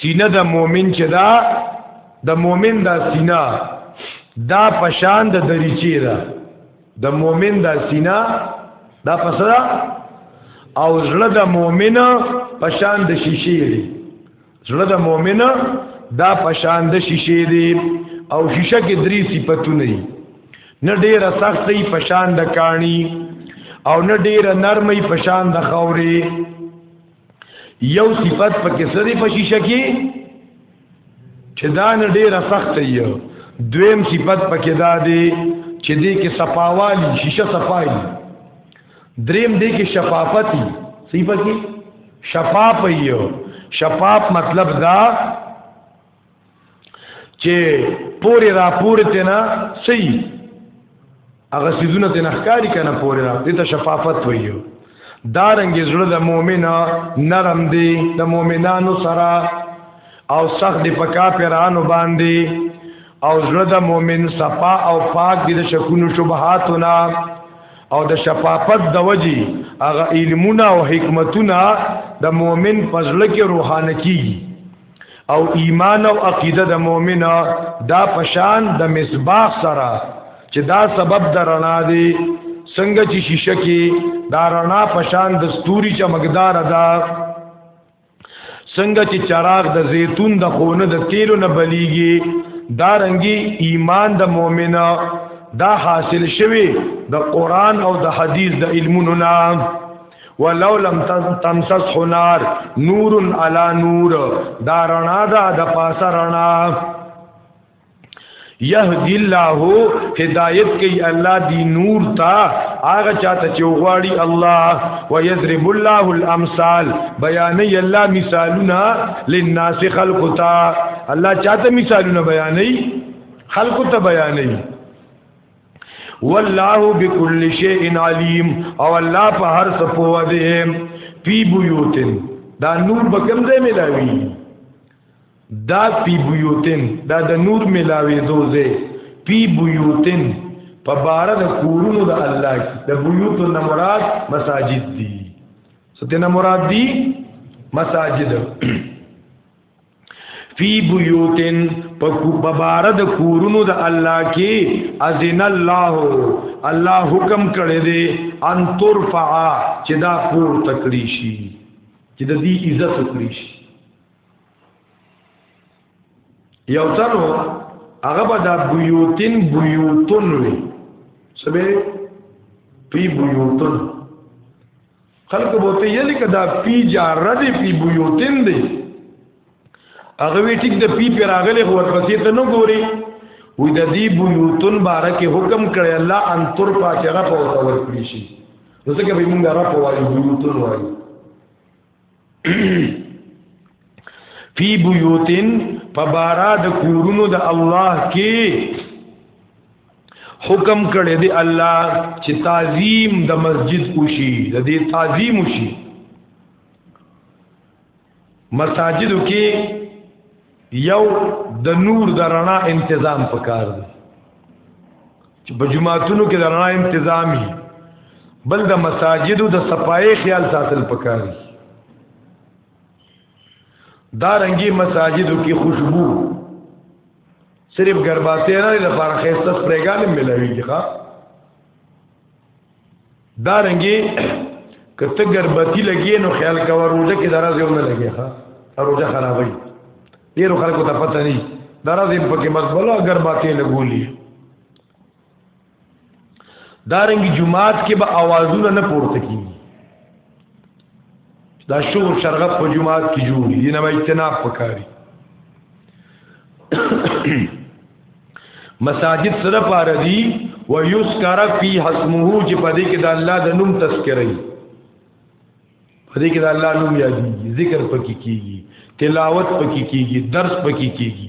سینه د مؤمن چې دا د مؤمن دا سینه دا پشان د دریچې ده د مؤمن دا سینه دا پسره او زړه د مؤمن پشان د شیشې دی زړه د مؤمن دا پشان د شیشې دی او شیشه کې درې صفاتونه دي نه ډیره سختې پشان د کانی او نه ډیره نرمې پشان د خوري یو صفت پکې سری په شیشه کې چې دا نه ډیره سخت یو دویم صفت پکې دا دی چې دې کې صفاوالی شیشه صفای دریم دې کې شفافتی صفه کې شفاف یو شفاف مطلب دا چې پوری را پوری ته نه سي هغه سيزونه ته نخکاری کنه پوری را دې ته شفافت ویو دارنګ زړه د مؤمنا نرم دی د مؤمنانو سره او سخت دی پکا پیرانو باندې او زړه د مؤمن صفا او پاک دی د شکونو شبهاتونه او د شفافت د وجي هغه علمونه او حکمتونه د مؤمن پزړه کې روحانه کیږي او ایمان او عقیده د مؤمن دا پشان د مصباح سره چې دا سبب د رڼا دی څنګه چې شیشه کې دا رڼا پشان د ستوري چمکدار ده څنګه چې چراغ د زیتون د خونه د تیلو نه بلیږي دا رنګي ایمان د مؤمن دا حاصل شوی د قران او د حدیث د علمونو نه ولو لم تمسس نار نور علی نور دا رڼا دا د پاس رڼا یهدی الله هدایت کوي الله دی نور تا هغه چاته چې غواړي الله ويضرب الله الامثال بیانې الله مثالونه للناس خلقتا الله چاته مثالونه بیانې خلقتا بیانې والله بكل شيء عليم او الله په هر څه پوه دی پی بيوتن دا نور به کوم ځای ملاوي دا پی بيوتن دا د نور ملاوي دوزه پی بيوتن په بار د کورونو د الله د بيوت نه مراد مساجد دي ستنه مراد دي مساجد فی بیوتن په بار د کورونو د الله کې اذن الله الله حکم کړی دی ان ترفع چې دا پور تکړی شي چې د دې عزت وکړي شي یو تنو هغه به د بیوتن بیوتن وي سبه فی بیوتن خلق بوته یلی کدا پی جاره دی پی بیوتین دی هغه وی ټیک د پی پر اغلی خو ورپسې ته نو ګوري وې د دې بیوتون بارکه حکم کړی الله ان تر پاچغه په اوسه ورکړي شي ځکه به موږ را په وایو بیوتون وایو فی بیوتین په بارا د کورونو د الله کې حکم کړی دی الله چې تعظیم د مسجد وشي د دې تعظیم وشي مساجدو کې یو د نور د رڼا تنظیم پکار دی چې په جمعاتونو کې د رڼا تنظیمي بل د مساجدو د صفای خیال ساتل پکار دی دا رنګي مساجدو کې خوشبو صرف ګرباتې نه لپاره خېسته سپرېګان ملويږي ښا دا رنګي کته ګربتی لګي نو خیال کا وروزه کې دراز یو نه لګي ښا وروزه خرابې ډیرو خلکو ته پته نه دراز په کې مزبله ګرباتې لګولي دارنګ جمعات کې به اوازونه نه پورته کیږي دا شور شرغب په جمعات کې جوړي دي نه اجتناب پکاري مساجد سره پار دي و یذکر فی حسمه چې په دې کې د الله د نوم تذکرې په دې کې د الله نوم یادي ذکر پکې کیږي تلاوت پکې کیږي درس پکې کیږي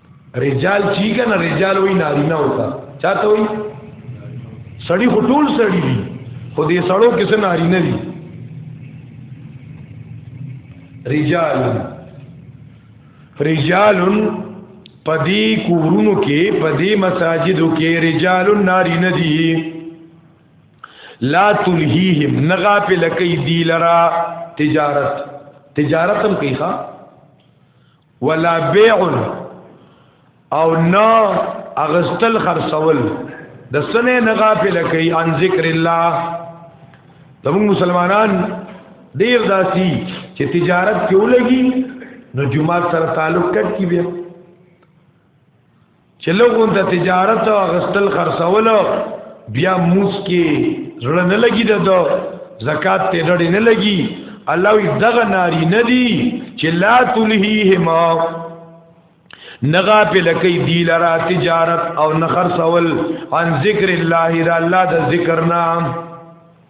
رجال چی کنه رجال وی نارینه وتا چاته وی سړی خټول سړی دی خو دې سړو کې څه نارینه دي رجال رجال پدی کورونو کې پدی مساجدو کې رجال نارینه دي لا تلهیهم نغا په لکې دی لرا تجارت تجارت هم کوي ښا ولا بيع او نه اغستل خرڅول د سنه نه غافل کوي ان ذکر الله زموږ مسلمانان ډیر داسي چې تجارت کې ولګي نو جمعه سره تعلق کټ کی بیا چې لغون د تجارت او غستل خرڅول بیا موس کې زړه نه لګي د زکات ته ډډې نه لګي الله وی دغه ناری نه دی چې لا تلهیهما نغا په لکې دی لرا تجارت او نخر سول عن ذکر الله اذا الله د ذکر نام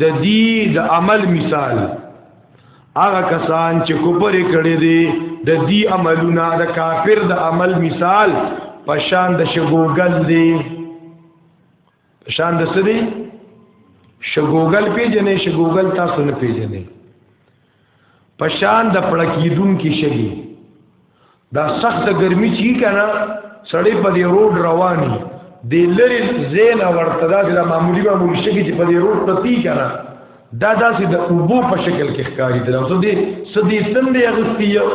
د دې د عمل مثال هغه کسان چې کوپر کړي دي د دې عملونه د کافر د عمل مثال پشان د شګوګل دی پشان د څه دی شګوګل پیجنې شګوګل تاسو نه پیجنې پشان د پړکیدون کې شګي دا سخت ګرمي چی کنه سړی په دې روډ رواني د لری زین ورته دا د معمولی معمولی شګي چې په دې روډ پتی کنه دا داسې د اوبو په شکل کې ښکاری دي نو دې سدي تندې اغستی یو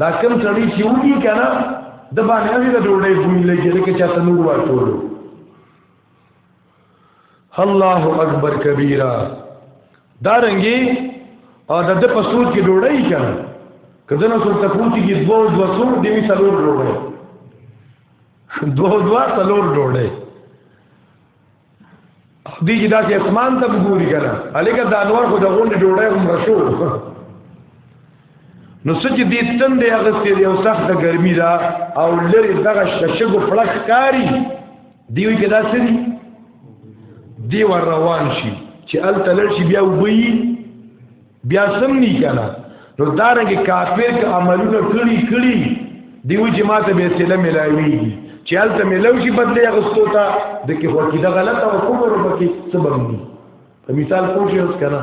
دا کم سړی چې ودی کنه د باندې د ډوډۍ بوی لګي لکه چې تنور واټولو الله اکبر کبیره دا رنګي او د دې په سوچ کې ډوړی کړه کله نو څو تکوتی کې دوه دوه څو دې می څلور ډوړی دوه دوه څلور ډوړی دې کې دا چې اسمان ته وګوري کړه الګا د انوار خو د غونډې ډوړی هم رسو نو سچ دې تن دې هغه سری او سخت ګرمي دا او لری دغه ششګو فلک کاری دیوی کې دا سری دی ور روان شي چې ال تلل شي بیا وبي بیا سم نه کنا نو دارنګ کافر که عملونه کړی کړی دیو چې ماته به سله ملایويږي چې ال ته ملو شي بدلې اغستو تا د کې هو کې دا غلطه او کومه ورو کې سبب نه په مثال پوښي اوس کنا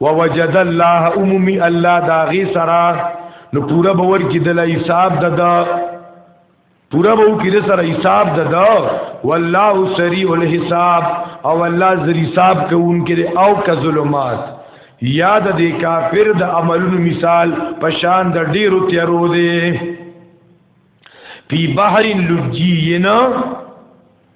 ووجد الله عمومي الله دا غي سرا نو پورا باور کې د حساب ددا پورا به کې د سره حساب ددا والله سریع الحساب او الله زری حساب کوونکې او ک ظلمات یاد دې کافر د عملونو مثال پشان د ډیرو تیارو دی پی بحر لجینا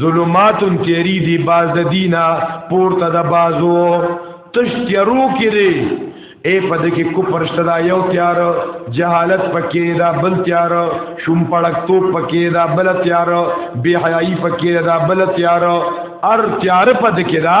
ظلمات تیری دی باز د دینا پورته د بازو تش تیرو کې دی اے پد کې کو پرشتدا یو تیار جهالت پکې دا بل تیار شوم پړکتو پکې دا بل تیار بے حیايي پکې دا بل تیار ار تیار پد کې دا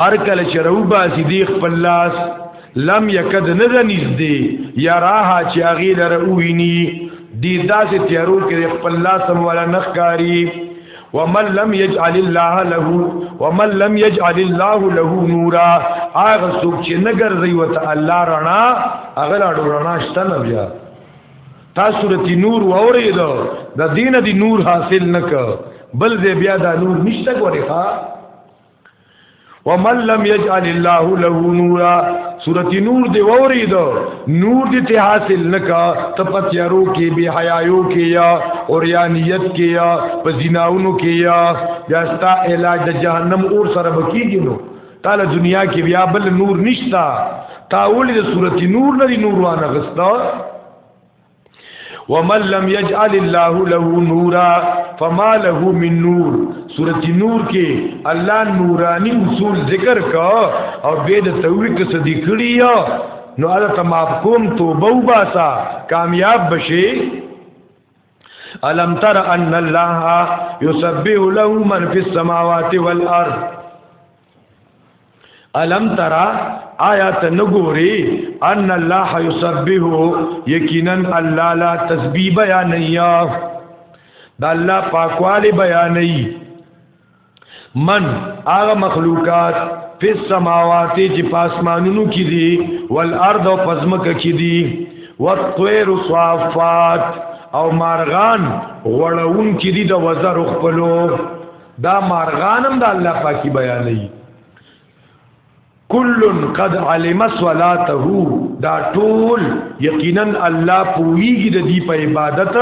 هر کله چې رو باسي دی خپل لاس لم یکد نه د نږدې یا راها چې هغه لره ویني دی داسې تیارو کې خپل لاس هم ولا نخکاری ومن لم يجعل الله له ومن لم يجعل الله له نورا هغه څوک چې نګر دی وته الله رڼا هغه لاړو رڼا شته نه بیا تاسو د نور وورید د دین دی نور حاصل نک بل دې بیا دا نور نشته ګورې ها ومن لم يجعل الله له نورا سورۃ نور دی اورید نور دی ته حاصل نکا تپتیارو کې بے حیايو کې یا اوریانیت کې یا پزیناونو کې یا یا ستا علاج د جهنم اور سره بکیږي نو تعالی دنیا کې بیا بل نور نشتا تا ولې د سورۃ نور لري نور وانه غستا ومن لم يجعل الله له نورا فما له من نور سورۃ نور کې الله نورانی اصول ذکر کا او به د توحید څخه د کړی نو الله تمام کوم توبه وباسا کامیاب بشي الم تر ان الله يسبح له من في السماوات والارض الم ترا آیا ته نګوري ان الله یسبح یقینا الله لا تسبیح بیان یا د الله پاکوالی بیان من هغه مخلوقات په سماوات چې پاسمانونو کې دي والارض او پزمک کې دي والطير صافات او مارغان غړون کې دي د وزر خپلو دا مارغانم د الله پاکي بیانوي کلن قد علم صلاته دا ټول یقینا الله پویږي د دې په عبادت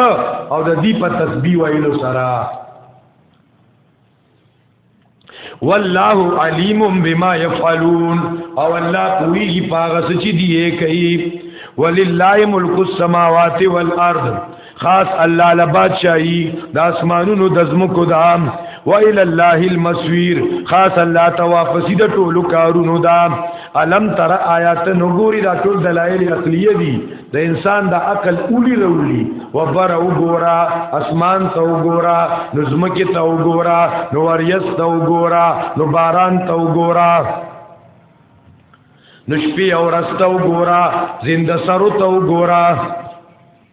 او د دې په تسبیح ویلو سره والله علیم بما يفعلون او الله پویږي پاغه چې دی کوي ولله ملک السماوات والارض خاص الله له بادشاہي د اسمانونو د زمکو دا و الى الله المسوير خاص الله ته واپسی د ټولو کارونو دا الم تر آیات نګوري دا ټول دلایل عقلیه دي د انسان د عقل اولی رولی و بر او ګورا اسمان ته او ګورا نظمکه ته او ګورا نو وریس ته او ګورا نو باران ته او ګورا نشپی او رستو ګورا زنده سرو ته او ګورا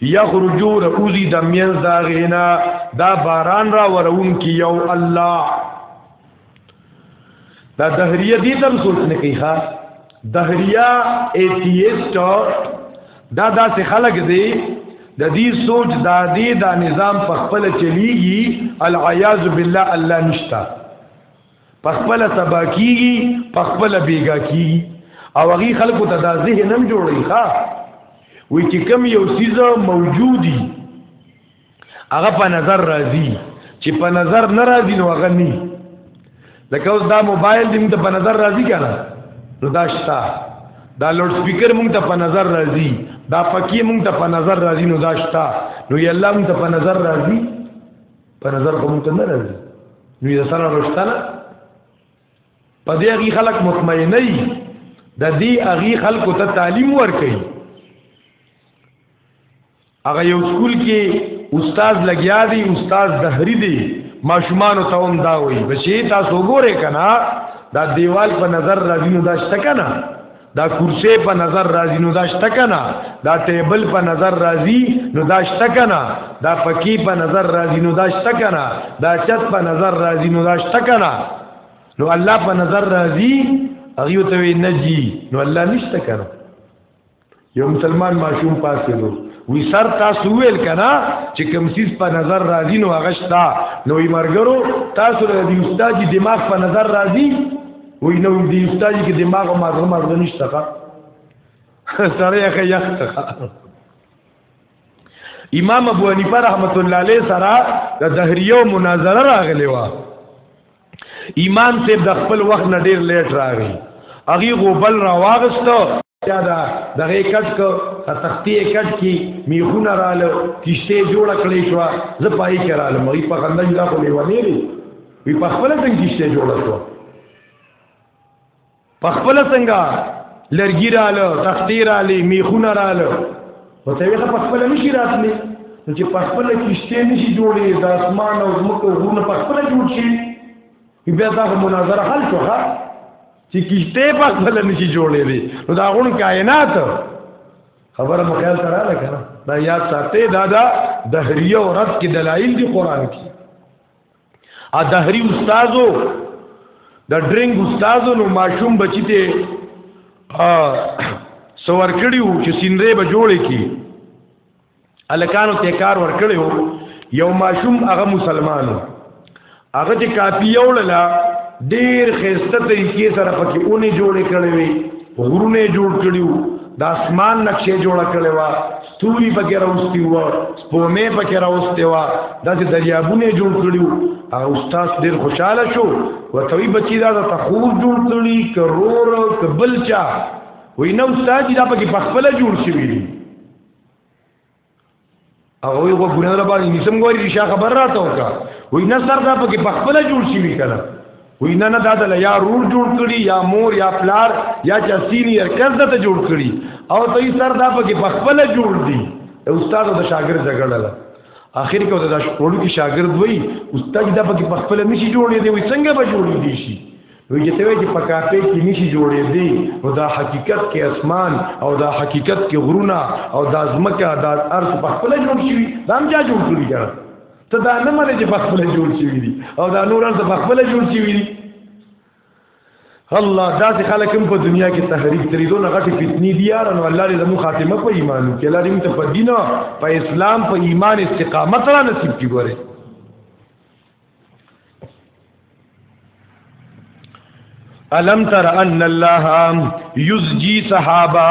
یخرجو روزی د مینز دا غینا دا باران را ورون کی یو الله دا دهریه دې تم سوچ نه کوي ها دهریه ایتیست دا داسې خلک دی د دې سوچ دا دی دا نظام په خپل چلیږي العیاذ بالله الله نشتا پخپل تبا کیږي پخپل بیګا کیږي او هغه خلکو ته دا ذهن هم جوړي ښا وی چې کم یو سیز موجودی هغه په نظر راځي چې په نظر ناراضي نو هغه ني لکه اوس دا موبایل دې موږ ته په نظر راځي کنه نو دا شتا دا لوډ سپیکر موږ ته په نظر راځي دا پکی موږ ته په نظر راځي نو دا شتا نو یې الله موږ ته په نظر راځي په نظر کوم ته نه راځي نو یې سره رښتنه په دې هغه خلک مطمئن نه دي د دې هغه خلکو ته تعلیم ورکړي هغه یو سکول کې استاد لګیا دی استاد دهری دی ماشومان ته هم دا وایي بچي تاسو ګوره کنه دا دیوال په نظر راځي نو دا شته کنه دا کرسی په نظر راځي نو دا شته کنه دا ټیبل په نظر راځي نو دا شته کنه دا پکی په نظر راځي نو دا شته کنه دا چت په نظر راځي نو دا شته کنه نو الله په نظر راځي هغه ته وی نجی نو الله نشته کنه یو مسلمان ماشوم پاسې دو وی سر تاسو ویل کنا چې کوم سیس په نظر راځي نو هغه شتا نو یې مرګرو تاسو د استاد دماغ په نظر راځي وای نو دې استاد کې دماغ ما غره ما غره نشته ښا سره یې ښه یخ ته امام ابو حنیفه رحمت الله علیه سره د دهریو مناظره راغلی و امام صاحب د خپل وخت نه ډیر لیټ راغی هغه غوبل را واغستو یا دا دغه کټ کو تختی کټ کی میخونه رالو کشته جوړ کړی شو زپای کرالم ای په خندای دا په لیوانی وی په خپل څنګه کیشته جوړه شو په خپل څنګه لرګی رااله تختی رااله میخونه رااله او ته یې په خپل نشی راتلی چې په خپل کیشته نشی جوړې د اسمان او زمکو غرونه په خپل جوړ شي بیا دا مناظره حل شو ها چې کیشته په خپل نشی جوړې دي نو دا غون کائنات خبره مخیال ترا لګا دا یاد ساتي دا دا دهریه او رد کې دلایل دي قران کې ا دهری استادو د ډرینګ استادو نو ماشوم بچی ته ا سور کړیو چې سینری به جوړې کی الکانو ته کار ور کړیو یو ماشوم هغه مسلمانو هغه چې کاپی یوړلا ډیر خسته طریقې سره پکې اونې جوړې کړې وي غرونه جوړ کړیو د اسمان نقشې جوړ کړې وا ستوري پکې راوستي و سپومې پکې راوستي و داسې دریابونه جوړ کړیو او استاد ډیر خوشاله شو وتوی بچی دا ته خوب جوړ کړی کرور کبل چا وای نو استاد دا پکې پخپل جوړ شوی دی او وی غو ګنه را باندې نسم غوړي شي خبر راته وکا وای نه سر دا پکې پخپل جوړ شوی کړه وی نه نه دا د یا رور جوړ کړي یا مور یا پلار یا چا سینیئر کس دته جوړ کړي او ته یې سر دا پکې په خپل جوړ دي استاد او د شاګرد جګړه ده اخر کې دا شپول کې شاګرد وای استاد دا پکې په خپل نشي جوړې دی وي څنګه به جوړې دي شي وی چې ته وی چې په کاپې کې نشي جوړې دی او دا حقیقت کې اسمان او دا حقیقت کې غرونه او دا ځمکه دا ارض په خپل جوړ شي دا هم جوړ کړی ته دا نه منې چې بخبل جوړ شي وي او دا نور څه بخبل جوړ شي وي الله دا چې خلک هم په دنیا کې تحریک ترې دونه غټې فتنې دي یار نو الله دې زموږ خاتمه په ایمان کې الله دې موږ ته په دین په اسلام په ایمان استقامت را نصیب کړي ګوره الم تر ان الله یزجی صحابه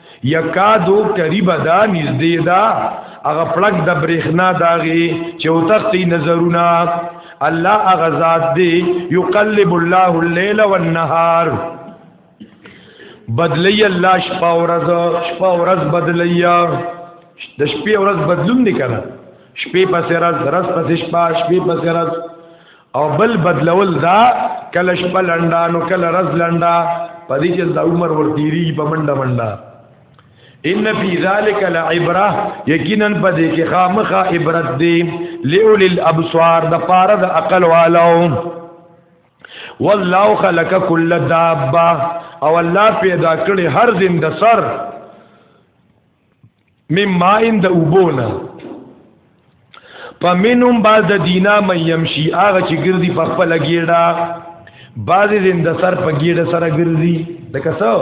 یکادو قریب دا نږدې دا هغه پړک د برېښنا داغي چې او تختی نظرونه الله هغه ذات دی یقلب الله الليل والنهار بدلی الله شپه او ورځ شپه او ورځ بدلی د شپې ورځ بدلون دی کنه شپې پسې ورځ ورځ پسې شپه شپې پسې ورځ او بل بدلول دا کله شپه لنډا نو کله رز لنډا په دې چې د عمر ور تیری په منډه منډه ان فی ذلک لعبره یقینا په دې کې خامخه عبرت دی لئول الابصار د پاره د عقل والو والله خلق کل دابه او الله پیدا کړی هر زنده سر مم ماین د اوبونه پمنم باز د دینا مې يمشي هغه چې ګرځي په خپل ګیډه باز زند سر په ګیډه سره ګرځي لکه څو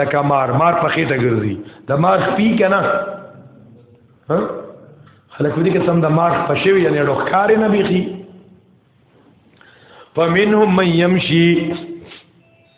لکه مار مار په خېټه ګرځي د مار خپي کنه ها خلک دې کې سم د مار په شوی یعنی ډوخکار نه بيخي پمنهم من يمشي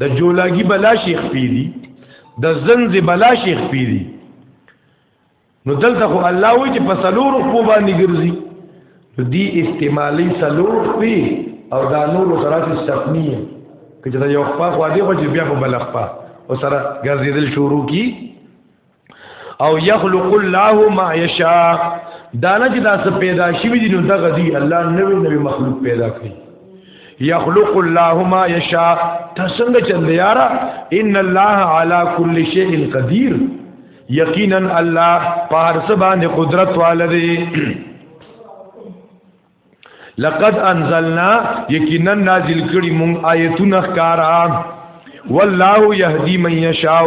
د جولاګي بلا شیخ پیری د زنز بلا شیخ پیری نو دلته خو الله وی چې په سلور خو باندې ګرځي دی استعمالی سلور پی او دا نور سره چې سپنیه کچې دا یو خپل خو دی خو بیا په بل خپل او سره ګرځیدل شروع کی او یخلق الله ما یشاء دا نه چې دا څه پیدا شي دي نو دغه دی الله نوې نوې مخلوق پیدا کړي یخلق الله ما یشاء تاسو چند یارا ان الله علی کل شیء قدیر یقینا الله پارس باندې قدرت والده لقد انزلنا یقینا نازل کړي مونږ آیتونه ښکارا والله يهدي من يشاء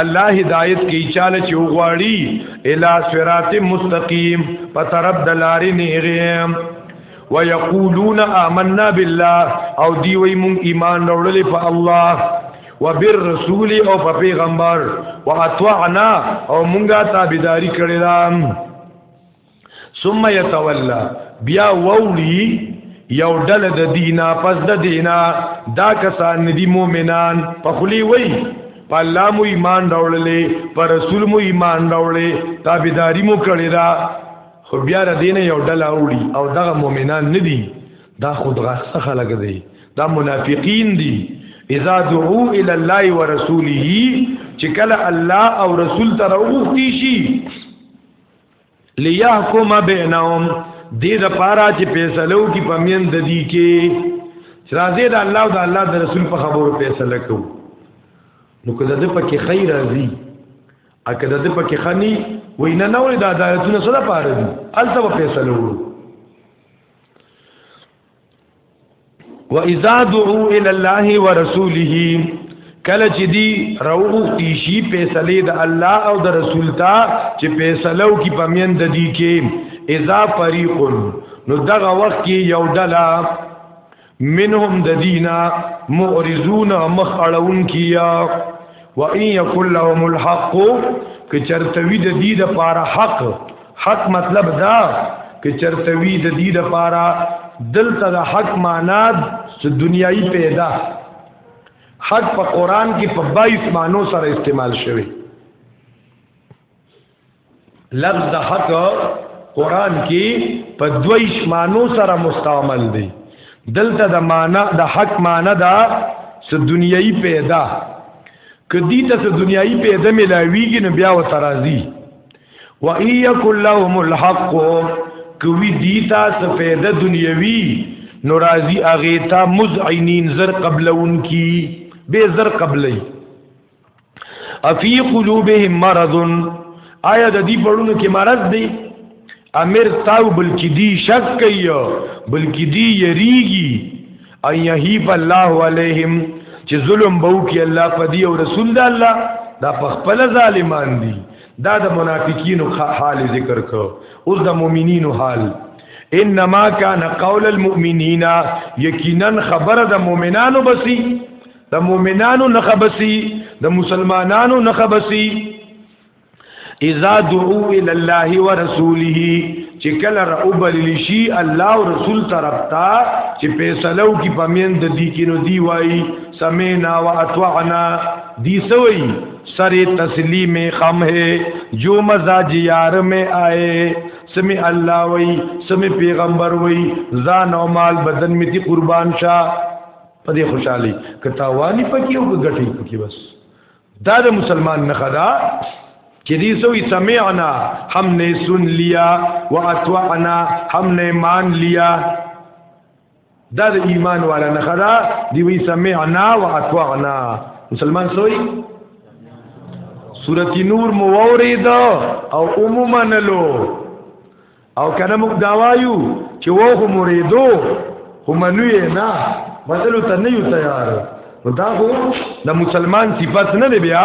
الله هدايت کوي چاله چې وغواړي الى صراط مستقيم په طرف د لارې نیغیم ويقولون آمنا بالله او دی وی مونږ ایمان راوړلې په الله وبالرسول او په پیغمبر واطعنا او مونږه تابعداري کړې ده ثم يتولى بیا ووړي یو ډله د دینا پس د دینا دا کسان ندي مؤمنان په خلی وای په الله مو ایمان راوړلې پر رسول مو ایمان راوړلې تابعداري مو کړې دا خو بیا د دین یو ډله وړي او دغه مؤمنان ندي دا خود غصه خلق دي دا منافقین دي اذا دعو الى الله ورسوله چې کله الله او رسول ته راوغوښتي شي ليحكم بينهم دې د پاره چې فیصلو کې پمین د دې کې راځي د الله او د الله د رسول په خبرو فیصله کو نو کله د پکې خیر راځي ا کله د پکې خني وینا نه ولې د عدالتونو سره پاره دي الته په فیصله وړو و اذا دعو الى الله ورسوله کله چې دی روغتی شي فیصله د الله او د رسول ته چې فیصلو کې پمیند دي کې اذا فريق نو دغه وخت کې یو ډله منهم د دینا معرضون مخ اړون کیا و ان یکل لهم الحق که چرتوی د دې د پاره حق حق مطلب دا چې چرته وی د دې لپاره دلته د حق معنا د دنیایي پیدا حق په قران کې په 22 مانو سره استعمال شوی لفظ د حق قران کې په 22 مانو سره مستعمل دی دلته د معنا د حق معنا دا س دنیایي پیدا کدی ته دنیایي پیدا ملاویږي نو بیا و ترازی و ایک لهم الحق کوي دیتا سفیده دنیوي نو راضی اغیتا مزعنین زر قبلون کی بے زر قبلی افی قلوبهم مرض آیا د دې پړونو کې مرض دی امر تاو بلکی دی شک کوي بلکی دی یریږي ان یهیب الله علیهم چې ظلم بو کې الله پدی او رسول الله دا په خپل ظالمان دي دا د منافقینو حال ذکر کو اوس د مؤمنینو حال انما کان قول المؤمنین یقینا خبر د مؤمنانو بسی د مؤمنانو نه خبسی د مسلمانانو نه خبسی اذا دعو الى الله ورسوله چې کله رعوبل لشي الله او رسول طرف ته چې فیصلو کی پمین د دی کینو دی وای سمینا واطعنا دی سوئی سر تسلیم خم ہے جو مزاج یار میں آئے سمی الله وی سمی پیغمبر وی ځان او مال بدن می تی قربان شا په دې خوشحالي کتاوانی پکې او ګټي پکې بس دا د مسلمان نه خدا چې دې سوې سمعنا هم نه سن لیا واطعنا هم نه مان لیا دا د ایمان والا نه خدا دی وی سمعنا و اطعنا مسلمان سوی سورۃ نور مو اورید او عموما لو او کنه موږ دا وایو چې وو خو مریدو خو منوی نه بدلو ته نه یو تیار دا خو د مسلمان صفات نه دی بیا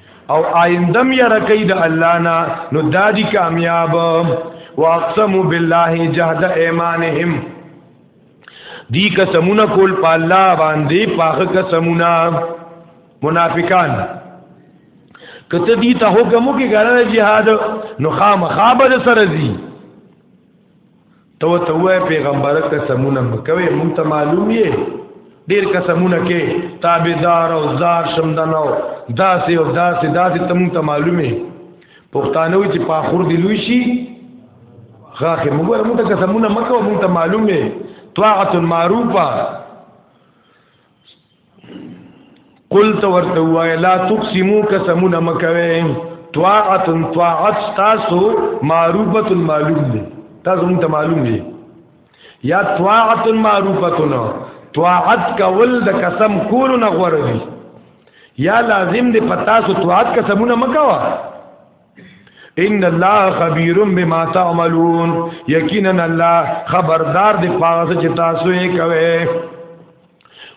او آینده مې رکی د الله نه نو دادی کامیاب واقسم بالله جهد ایمانهم دی قسمونه کول په الله باندې پاخه قسمونه منافقان کته دی ته حکم کې ګرانه jihad نو خامخابه سره زی تو ته وای پیغمبر قسمونه مکوي مونږ ته معلوم یې ډیر قسمونه کې تابعدار او زار شمدنو داسې او داسې داسې ته مونږ ته معلومه پښتانه وي چې په اخر دی لوي شي غاخه موږ ورته موږ قسمونه مکو موږ ته معلومه طاعت المعروفه قلت ورته وای لا تقسمو قسمونه مکوي طاعت طاعت تاسو معروفه معلوم دي تاسو مونږ ته معلوم دي یا طاعت معروفه طاعت کول د قسم کولو نه غوړ دي یا لازم دي پتا سو طاعت قسمونه مکوا ان الله خبير بما تعملون یقینا الله خبردار دی پاغه چې تاسو یې کوي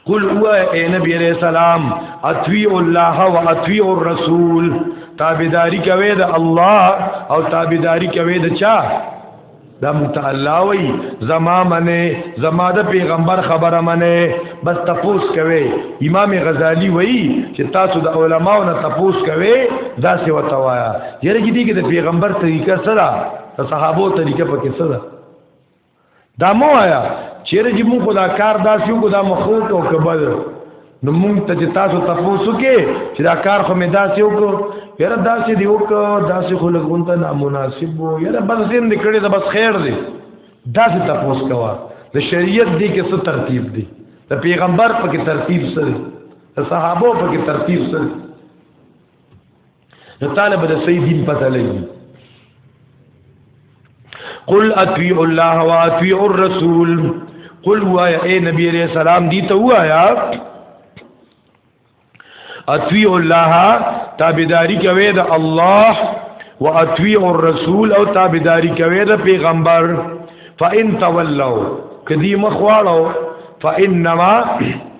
قل هو اے نبی علیہ السلام اطیع الله و اطیع الرسول تابعداری کوي د الله او تابعداری کوي د چا دا متعالی وی زما منه زما د پیغمبر خبره منه بس تپوس کوي امام غزالی وی چې تاسو د علماو نه تپوس کوي دا څه وتوایا یره کې دي کې د پیغمبر طریقه سره د صحابو طریقه پکې سره دا مو آیا چیرې چې موږ دا کار داسې کو دا مخوت او کبل نو موږ ته چې تاسو تاسو کې چې دا کار خو مې داسې وکړو یاره داسې دی وکړو داسې خو لګون ته نامناسب وو یاره بس دې نه کړې دا بس خیر دی داسې تاسو کوا د شریعت دی کې څه ترتیب دی د پیغمبر په کې ترتیب سره د صحابه په کې ترتیب سره نو طالب د صحیح دین پته لګي قل اطیع الله واطیع الرسول قل وایا اے نبی علیہ السلام دی ته وایا اطیع الله تابعداری کوي د الله واطیع الرسول او تابعداری کوي د پیغمبر فان تولوا کدی مخواړو فانما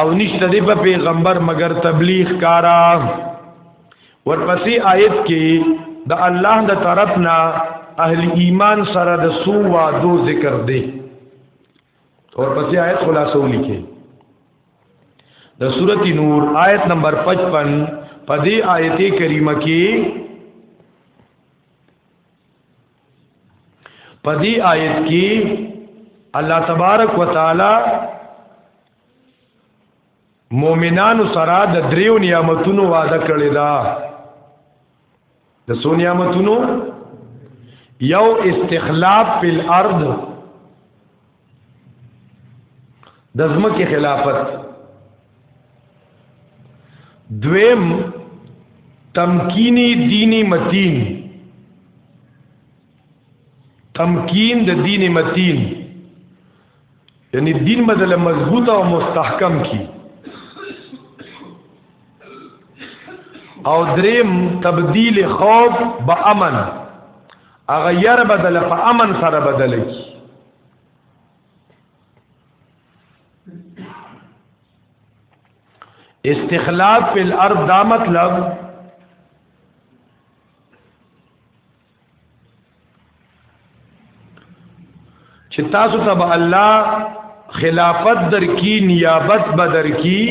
او نشته دی په پیغمبر مگر تبلیغ کارا ورپسې آیت کې د الله د طرف نه اهل ایمان سره د سو وادو ذکر دی ورپسې آیت خلاصو لیکي د سورتی نور آیت نمبر 55 په دې آیت کریمه کې په دې آیت کې الله تبارک وتعالى مؤمنانو سره د دریو نعمتونو وعده کړی دا د سو نعمتونو یو استخلاف فی الارض د ځمکې خلافت دویم تمکینی دینی متین تمکین د دین متین یعنی دین بدل مضبوط او مستحکم کی او دریم تبدیل خوف به امن هغه ير بدل په امن سره بدل کی استخلاف فی الارض دا مطلب چې تاسو ته به الله خلافت در کی نیابت بدر کی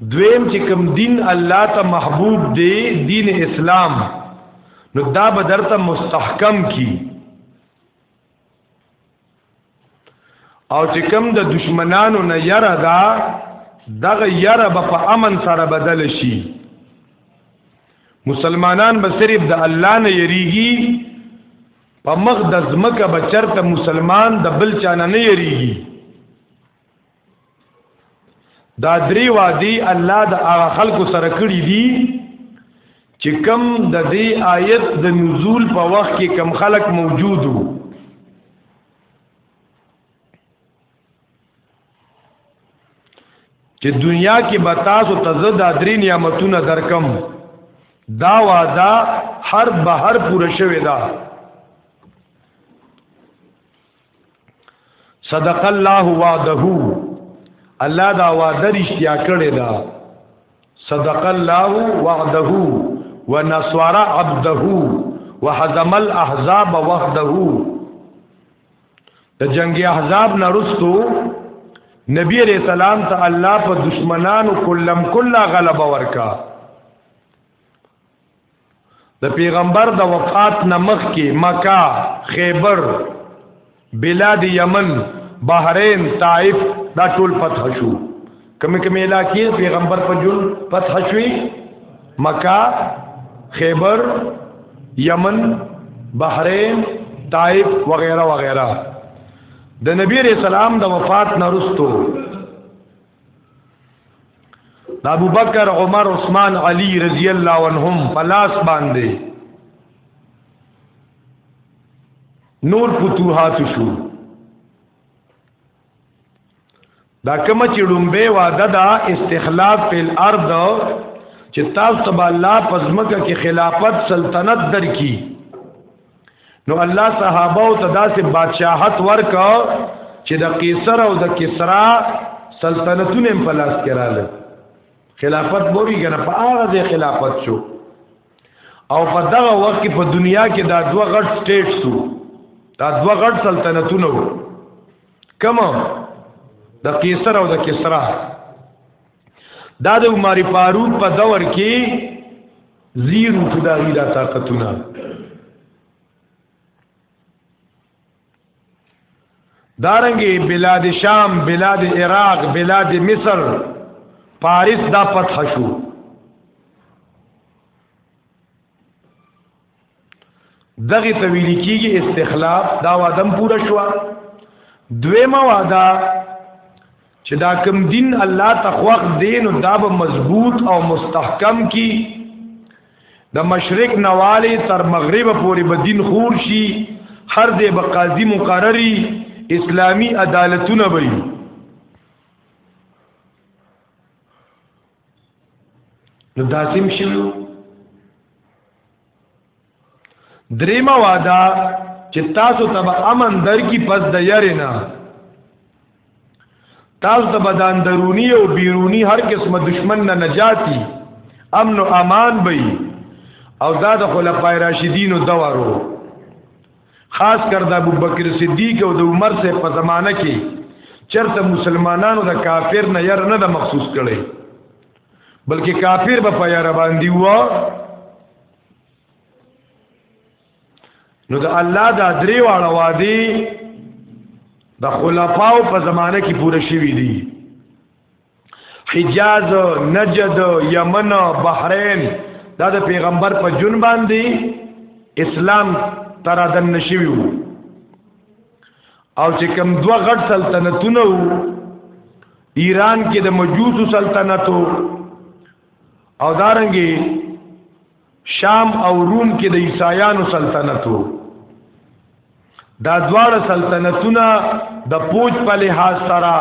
دویم چې کوم دین الله ته محبوب دی دین اسلام نو دا به درته مستحکم کی او چې کوم د دشمنانو نه یره دا دغه یره به په امن سره بدل شي مسلمانان به صرف د الله نه یریږي په مخ د زمکه بچرته مسلمان د بل چانه نه یریږي دا درې وادي الله د هغه خلکو سره کړی دي چې کم د دې آیت د نزول په وخت کې کم خلک موجودو چې دنیا کې به تاسو ته زه دا درې نعمتونه درکم دا وعده هر بهر پوره شوې ده صدق الله وعده الله دا وعده رښتیا کړې ده صدق الله وعده ونصر عبده وحزم الاحزاب وحده د جنگ احزاب نرستو نبی علیہ السلام ته الله په دشمنانو کلم کلا غلبه ورکا د پیغمبر د وفات نمخ کې مکه خیبر بلاد یمن بحرین طائف دا ټول فتح شو کمی کمی علاقی پیغمبر په جون فتح شوی مکہ خیبر یمن بحرین طائف وغیرہ وغیرہ د نبی رسول سلام د وفات نرستو د ابو بکر عمر عثمان علی رضی الله عنهم پلاس باندې نور فتوحات شو دا کوم چې لومبه وعده دا استخلاف په الارض چې تاسو ته الله پزمکه کې خلافت سلطنت درکې نو الله صحابه او تداسې بادشاہت ورکا چې د قیصر او د کسرا سلطنتونه په لاس کې رااله خلافت بوري کنه په هغه ځای خلافت شو او په دغه وخت کې په دنیا کې دا دوه غټ سټیټ شو دا دوه غټ سلطنتونه وو کما د قیصر او د کسرا دا د عمر فاروق په دور کې زیرو خدای دا طاقتونه دارنګي بلاد شام بلاد عراق بلاد مصر پاریس دا فتح شو دغه تویل کیږي استخلاف دا وادم پوره شو دویمه واده چې دا کم دین الله تخوق دین او دا به مضبوط او مستحکم کی د مشرق نواله تر مغرب پورې به دین خور شي هر دې به قاضي مقرري اسلامی عدالتونه به نو داسیم شوی دریمه واده چې تاسو ته به امن در کی پس د یری نه تاسو ته به د اندرونی او بیرونی هر قسم دشمن نه نجاتی امن او امان به او دا د خلفای راشدینو دورو خاص کر د ابوبکر صدیق او د عمر سه په زمانہ کې چرته مسلمانانو د کافر نه ير نه د مخصوص کړي بلکې کافر به په ير باندې و نو د الله د درې واړه وادي د خلفاو په زمانه کې پوره شوي دي حجاز نجد یمن بحرین دا د پیغمبر په جون باندې اسلام ترادن نشوي او چې کوم دوه غټ سلطنتونه وو ایران کې د مجوس سلطنت او دارنګي شام او روم کې د عیسایانو سلطنت وو دا دواړه سلطنتونه د پوج په لحاظ سره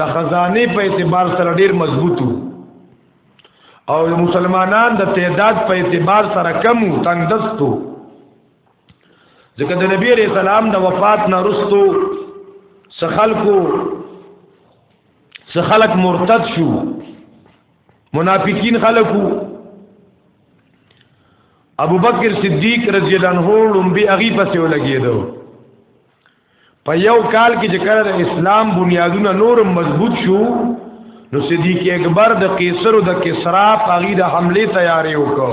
د خزانه په اعتبار سره ډیر مضبوط او مسلمانان د تعداد په اعتبار سره کم تنگ دستو ځکه د نبی عليه السلام د وفات نه رستو سخلکو سخلک مرتد شو منافقین خلقو ابو بکر صدیق رضی الله عنه لومبي اغي پسې ولګیدو په یو کال کې چې کله د اسلام بنیادونه نور مضبوط شو نو صدیق اکبر د قیصر او د کسرا پاغي د حمله تیارې وکړ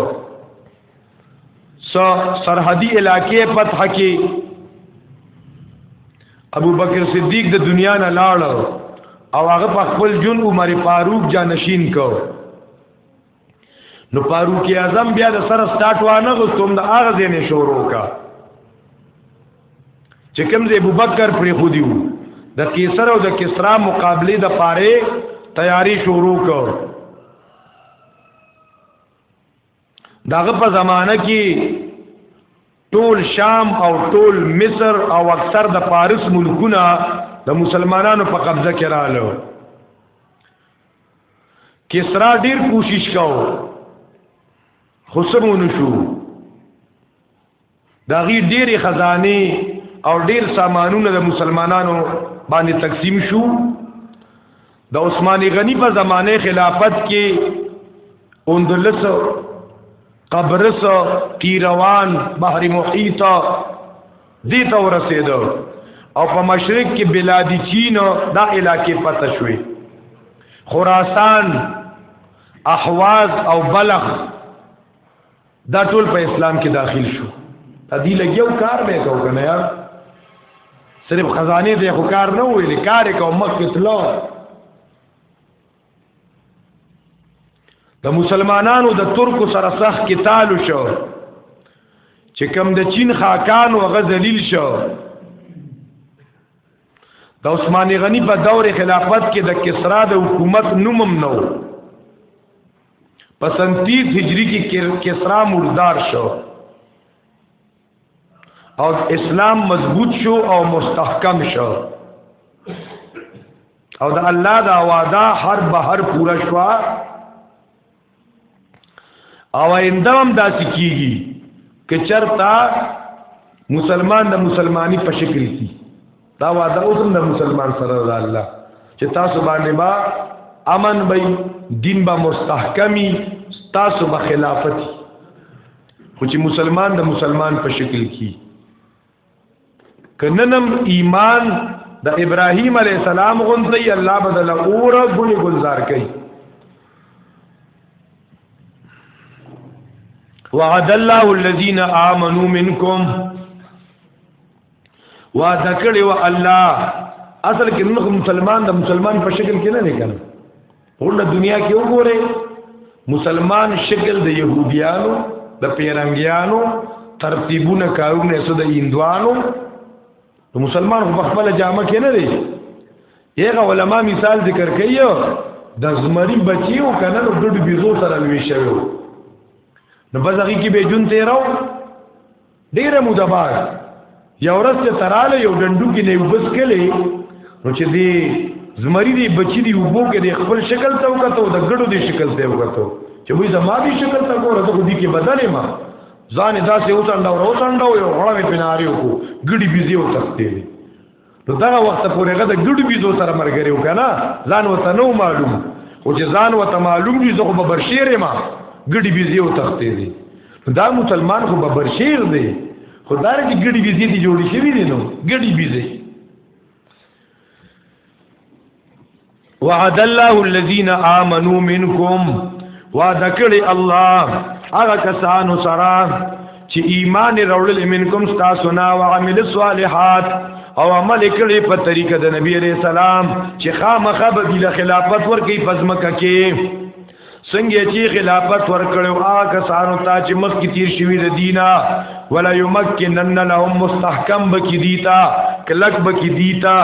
سرحدي علاقې فتح کې ابو بکر صدیق د دنیا نه لاړ او هغه په خپل جون عمر فاروق جانشین کو نو فاروق اعظم بیا د سره سٹارټ وانه غوستوم د هغه ځینې شروع کا چې کوم ځای ابو بکر پرې خو دیو د قیصر او د کسرا مقابله د پاره تیاری شروع کو داغه په زمانہ کې ټول شام او ټول مصر او اکثر د پارس ملکونه د مسلمانانو په قبضه کې رالو کسرا ډیر کوشش کاو خو سمونه شو دا غي ډېری خزانه او ډېر سامانونه د مسلمانانو باندې تقسیم شو د عثمان غنی په زمانه خلافت کې اندلس قبرس قیروان بحر محیط دې ته ورسېدو او په مشرق کې بلاد چین دا علاقې پته شوې خراسان احواز او بلخ دا ټول په اسلام کې داخل شو ا دې لګیو کار به کو کنه یار صرف خزانه دې خو کار نه ویل کار کو مخ کې تلو د مسلمانانو د ترکو سره سخت کې تعالو شو چې کم د چین خاکان او غزلیل شو د عثماني غنی په دور خلافت کې د کسرا د حکومت نومم نو په سن 30 هجری کې کسرا مردار شو او اسلام مضبوط شو او مستحکم شو او د الله دا وعده هر به هر پورا شو او اندام داسې کیږي که چرتا مسلمان د مسلمانی په شکل کې دا وعده اوس هم د مسلمان سره ده الله چې تاسو باندې با امن وي دین به مستحکمی تاسو به خلافت خو چې مسلمان د مسلمان په شکل کې کننم ایمان د ابراهیم علی السلام غونځي الله بدل اور غوني گلزار کوي وعد الله الذين امنوا منكم وعده کړی و الله اصل کې موږ مسلمان د مسلمان په شکل کې نه دی کنه ورنه دنیا کې وګوره مسلمان شکل د يهوديانو د پیرنګيانو ترتیبونه کارونه سود ایندوانو نو مسلمان خو خپل جامه کې نه دی یغه علما مثال ذکر کوي د زمری بچیو کنه نو ډډ بيزو سره لوي شوی نو بزغی کې به جون تیرو ډیره موده بعد یو ورځ چې تراله یو ډنډو کې نه وبس کله نو چې دی زمری دی بچی دی وبو کې دی خپل شکل ته وکړو د ګړو دی شکل ته وکړو چې وې زما دی شکل ته ګوره ته دې کې بدلې ما ځان داسې اوساندا او اوساندا یو غړې پناري وکړو ګړي بيزي او تختې نو دا وخت پورې هغه د ګډو بيزو سره مرګري وکنه ځان وته نو معلوم او چې ځان وته معلوم دي زه په برشیر ما ګډي بيزي او تختې دي دا مسلمان خو په برشیر دی خدای چې ګډي بيزي دي جوړې شوی دي نو ګډي بيزي وعد الله الذين امنوا منكم وعده کړی الله هغه کسانو سره چې ایمان راوړل منکم تاسو نه او عمل صالحات او عمل کړی په طریقه د نبی عليه السلام چې خامخه به د خلافت ورکی پزمکه کې څنګه چې خلافت ورکړو آ کسانو ته چې مخ کې تیر شوی د دینا ولا یمکنن لهم مستحکم بکی دیتا کلک بکی دیتا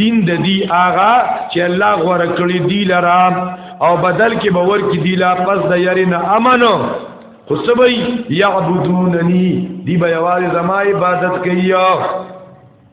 دین د دی آغا چې الله غوړه کړی دی لرا او بدل کې باور کې دی لا پس د یری نه امنو خصبی یعبدوننی دی به یوازې زما عبادت کوي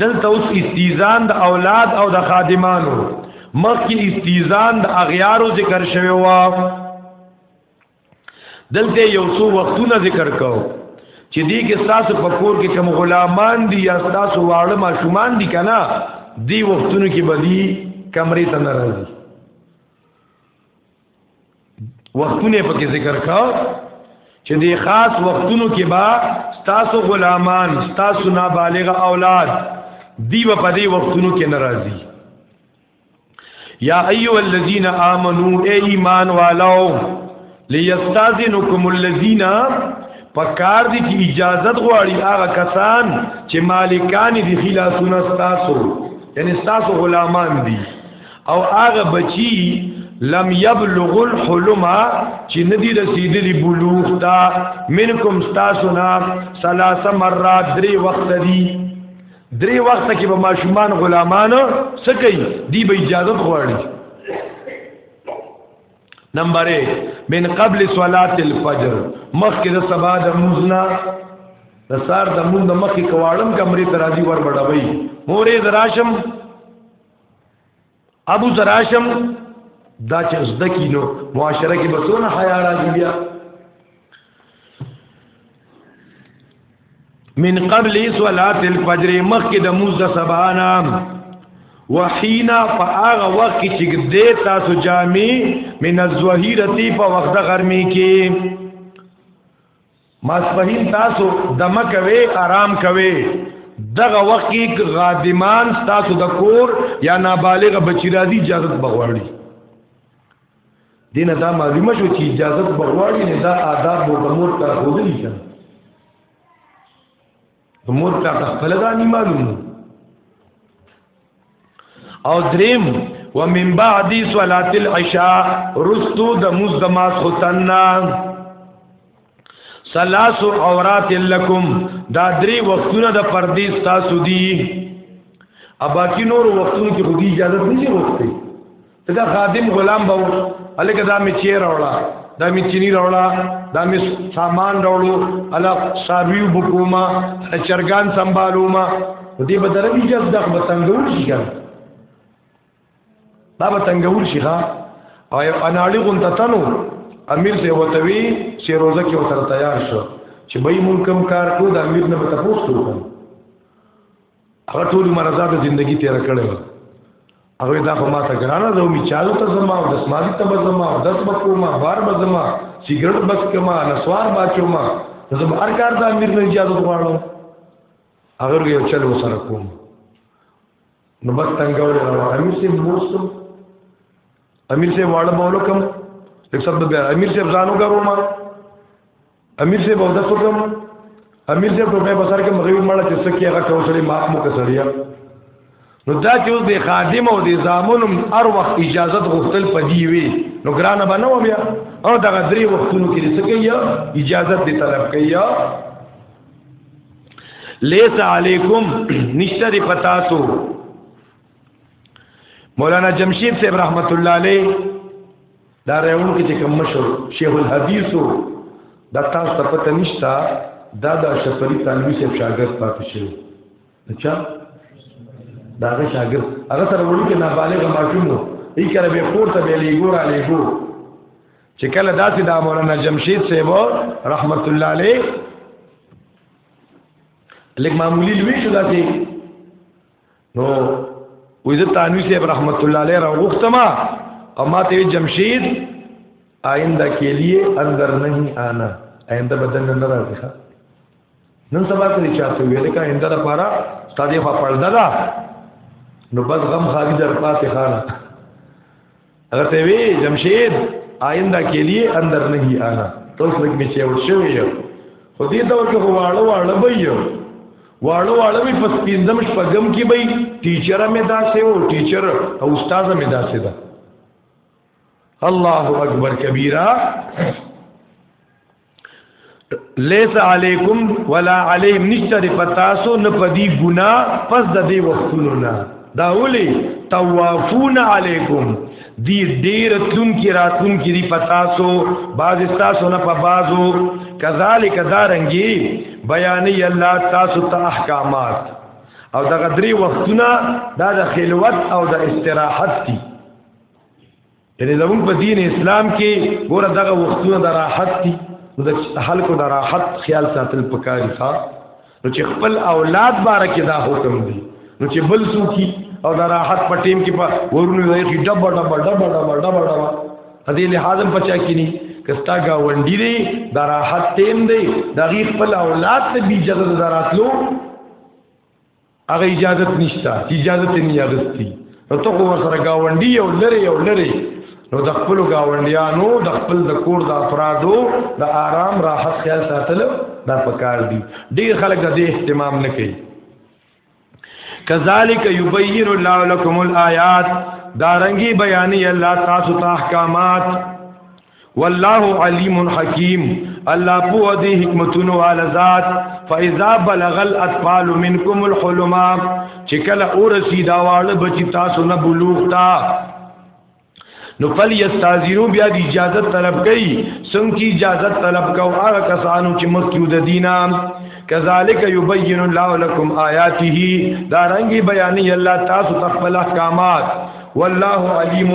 دلته اوس استیزان د اولاد او د خادمانو مخکې استیزان د اغیارو ذکر شوی و دلته یو څو وختونه ذکر کو چې دې کې تاسو په کور کې کوم غلامان دي یا تاسو واړه ماشومان دي کنه دی وختونو کې بدی کمرې ته ناراضي وختونه په کې ذکر کا چې دی خاص وختونو کې با ستاسو غلامان ستاسو نابالغ اولاد دی په دې وختونو کې ناراضي یا ایو الذین آمنو ای ایمان والو لیستاذنکم الذین پکار دي چې اجازه غواړي هغه کسان چې مالکان دي خلاصونه ستاسو یعنی ستاسو غلامان دي او هغه بچی لم یبلغ الحلم چې ندی رسیدلی بلوغ تا منکم تاسونا ثلاث مرات درې وخت دی درې وخت کې به ماشومان غلامان سکی دی به اجازه غواړي نمبر 1 من قبل صلاه الفجر مخکې د سبا د مزنا د سار د مون د مخکې کواړم کمرې ترازی ور بډوي مورې دراشم ابو زراشم دا چې زده کینو معاشره کې بسونه حیا راځي بیا من قبل صلاه الفجر مخکې د موز د سبانا وحینا فاغه وخت چې دې تاسو جامع من الظهیرتی په وخت د ګرمي کې ماسپهین تاسو دمه کوي آرام کوي دغه وخت کې غادمان تاسو د کور یا نابالغ بچی راځي اجازه بغواړي دینه دا معلومه شو چې اجازه بغواړي نه دا آداب مو د مور تر خو دي مور پلا ته خپل دا نه معلوم او دریم ومن بعد صلاه العشاء رستو د مزدما ختنا سلاس عورات لکم دا درې وختونه د پردیس تاسو دی ابا کی نور وختونو کې خودي اجازه نه ورته دا خادم غلام به الګه دا می چیر وړه دا می چینی وړه دا می سامان وړو الا ساروی بکوما چرګان سنبالوما دې به دربي جز دغ به تنګول شي دا به تنګول شي ها او اناړي غون تتنو امیر سے وتوی چې روزه کې وتر تیار شو چې به مونږ کم کار کو د امیر نه به تاسو وکړو هغه ټول مرزاده ژوندۍ تیر کړو هغه دا خو ما ته ګرانه ده می چالو ته زما او د سماري ته زما او داس بکو ما بار به زما سیګریټ بس کما نسوار باچو ما زما هر کار د امیر نه اجازه غواړم هغه یو چل وسره کوم نو بس څنګه ولې امیر سي موسم امیر سي واړه مولکم یک سب بیا امیر سي ځانو ګرو ما امیر سے بہت دست کم امیر سے ټوپه بسر کې مغرب مړه چې سکی هغه ټوسړي ما مو کسړیا نو دا چې اوس د خادم او د زامنم هر وخت اجازه غوښتل پدی وي نو ګرانه به نه و بیا او دا درې وختونو کې څه کوي اجازه دې طلب کوي لیس علیکم نشتر پتاسو مولانا جمشید صاحب رحمت الله علیه دا راون کې چې کوم مشر شیخ الحدیث دا تاسو ته پته نشتا دا د شفری تنوی صاحب شاګرد پاتې شو اچھا دا غي شاګرد هغه سره وړي کې نابالغ ماشوم وو یې کړه به پور ته به لګور علی ګو چې کله داسې دا مولانا جمشید صاحب رحمت الله علیه لګ معمولی لوي شو داسې نو وې زه تانوی صاحب رحمت الله علیه راغختما او ما ته جمشید آئنده کې لیے اندر نہیں آنا آئنده بدن نه راځي ښا نن سبا کې چا څه ویل کا آئنده لپاره ستاسو په پرده ده نو بس غم خارج در پاتې خانه هغه ته وی جمشید آینده کې لیه اندر نه آنا توس لګ می چې ور شوی یو خو دې دور کې واړه واړه به یو واړه واړه می پس پینځم شپږم کې به ټیچر مې داسې او ټیچر او استاد مې داسې ده الله اکبر کبیره لیس علیکم ولا علیم نشتر پتاسو نه پدی ګنا پس د دې وختونو نه دا ولی توافون علیکم دی ډیر تلون کی راتلون کی دی پتاسو باز تاسو نه په بازو کذالک دارنګي بیانې الله تاسو ته احکامات او دغه درې وختونه دا د خلوت او د استراحت دي یعنی زمون په دین اسلام کې ګوره دغه وختونه د راحت دي نو د خلکو د راحت خیال ساتل پکاري ښا نو چې خپل اولاد باره کې دا حکم دی نو چې بل څوکي او د راحت په ټیم کې په ورونو دی چې ډب ډب ډب ډب ډب ډب هدي لحاظ په چا کې نه کستا گاونډي دی د راحت ټیم دی د غي خپل اولاد ته بي جزه د راتلو هغه اجازه نشته چې اجازه یې نه اغستی نو ته خو سره گاونډي یو لری یو لری نو د خپل گاونډیانو د خپل د کور د افرادو د آرام راحت خیال ساتل دا پکار دي ډیر خلک د دې اهتمام نه کوي کذالک یبین الله لكم الآیات دارنګي بیانې الله تاسو ته احکامات والله علیم حکیم الله په دې حکمتونو والا ذات فاذا بلغ الاطفال منکم الحلم چې کله اورسی دا واړه بچی تاسو نه بلوغ تا نو فل یستاذینو بیا د اجازه طلب کوي څنګه چې اجازه طلب کو هغه کسانو چې مخکیو د دینه کذالک یبین الله لكم آیاته دا رنګي بیانې الله تاسو تخفل احکامات والله علیم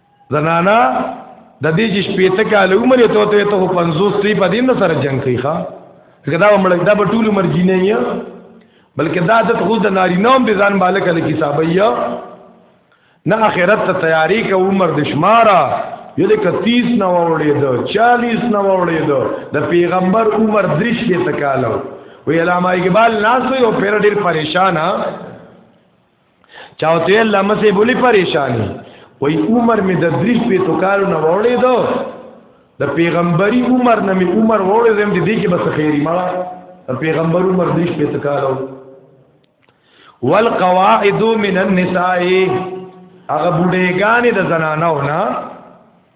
زنانا د دې چې شپېته کاله عمر یې ته ته ته پنځوس تی په دین سره جنگ کوي ښا دا مړ دا به ټول عمر جینې یا بلکې دا د خود د ناری نوم به ځان مالک له کتابیا نه اخرت ته تیاری کا عمر د شمارا یو د 30 نه وړې دو 40 نه وړې دو د پیغمبر عمر درش ته کالو وی علامه اقبال ناسو یو پیر ډیر پریشان چاوته الله مسه بولی پریشانی وای عمر می د دریش په تو کارو نه وړې دو د پیغمبري عمر نه می عمر وړې زم دي کې بس خیری مړه د پیغمبر عمر دریش په تو کارو والقواعد من النساء هغه بډېګانې د زنانو نه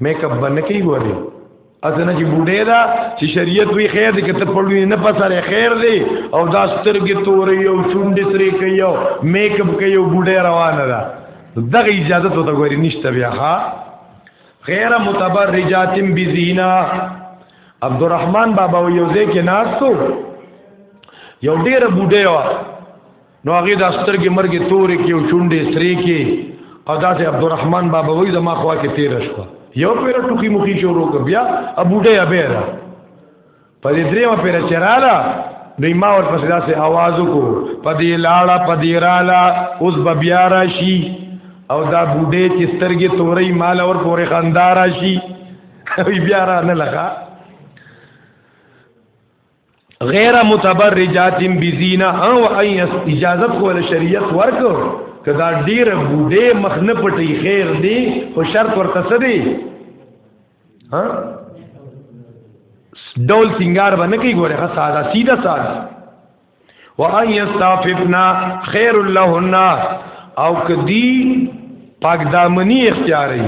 میک اپ باندې کوي ګوري اذن چې بوډه دا چې شریعت وی خیر دې کته پړوي نه پسره خیر دې او دا سترګې تورې او شونډې سرې کوي او میک اپ کوي او بوډه روانه ده دغه اجازه ته ګوري نشته بیا ها غیر متبرجات بزینا عبدالرحمن بابا یو ځای کې ناستو یو ډیر بوډه و نو هغه د سترګې مرګې تورې کې او چونډې سرې کې او داسې عبدالرحمن بابا وای د ما خوا کې تیر شو یو پیر ټوکی مخې شروع ک بیا ابو ډې ابیرا په دې دریم پیر چراله نو ما ور پسې داسې आवाज وکړو په دې لاړه په دې رااله اوس به بیا راشي او دا بوډې چې سترګې تورې مال اور پورې خندار راشي بیا را نه لګا غیر متبرجات بزینا او ای اجازه کول شریعت ورک کدا ډیر بوډه مخ نه پټي خیر دی خو شرط ورته سدي ها ډول سنگار باندې کی ګوره ها ساده سیده ساده و ان یستعففنا خیر لهن او کدی پاک دامنی اختیاري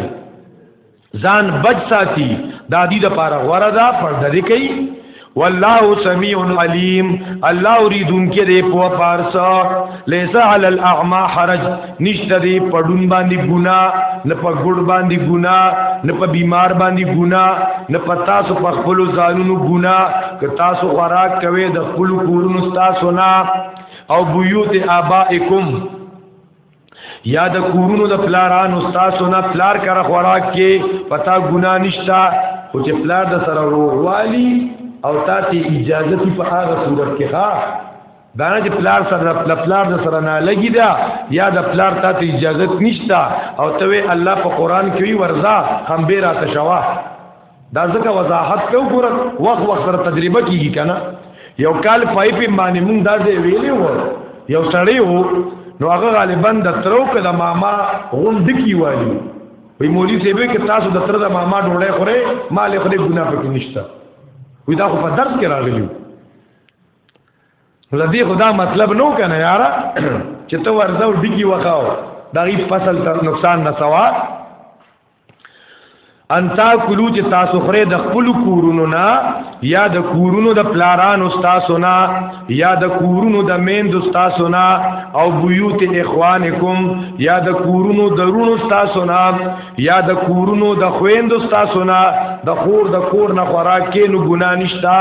ځان بچ ساتي دا دي د پاره غوړه ده پر دې کوي والله سميع عليم الله يريدون کې دې په پارسا ليس على الاعمى حرج نشته دې پډون باندې ګنا نه په ګډ باندې ګنا نه په بیمار باندې ګنا نه په تاسو په خپل ځانونو ګنا که تاسو خوراک کوي د خپل کورونو تاسو نه او بيوت ابائکم یا د کورونو د پلارانو تاسو نه پلار کر خوراک کې پتا ګنا نشتا خو چې پلار د سره وروالی او تاسو اجازه تی په هغه صورت کې ها دا نه چې پلار سره د پلار د سره نه لګی دا یا د پلار تاسو اجازه نشتا او ته الله په قران کې ورزا هم به را تشوا دا ځکه وضاحت ته وګوره وخت وخت سره تجربه کیږي کنه یو کال پایپ باندې مونږ دا دی ویلې و یو سړی وو نو هغه غالبا د ترو کده ماما غوند کی والی وی مولوی سی به کې تاسو د تر د ماما ډوړې خورې مالې خورې ګنا پکې نشته وی دا خو په درس کې راغلی لدی خدا مطلب نو کنه یارا چې ته ورځو ډکی وخاو دا غي فصل ته نقصان نه سوا انتا کلو چې تاسو خره د خپل کورونو نه یا د کورونو د پلارانو تاسو نه یا د کورونو د میند تاسو نه او بیوت اخوانکم یا د کورونو درونو تاسو نه یا د کورونو د خويند تاسو نه د خور د کور نه خوراک کې نو ګنا نشتا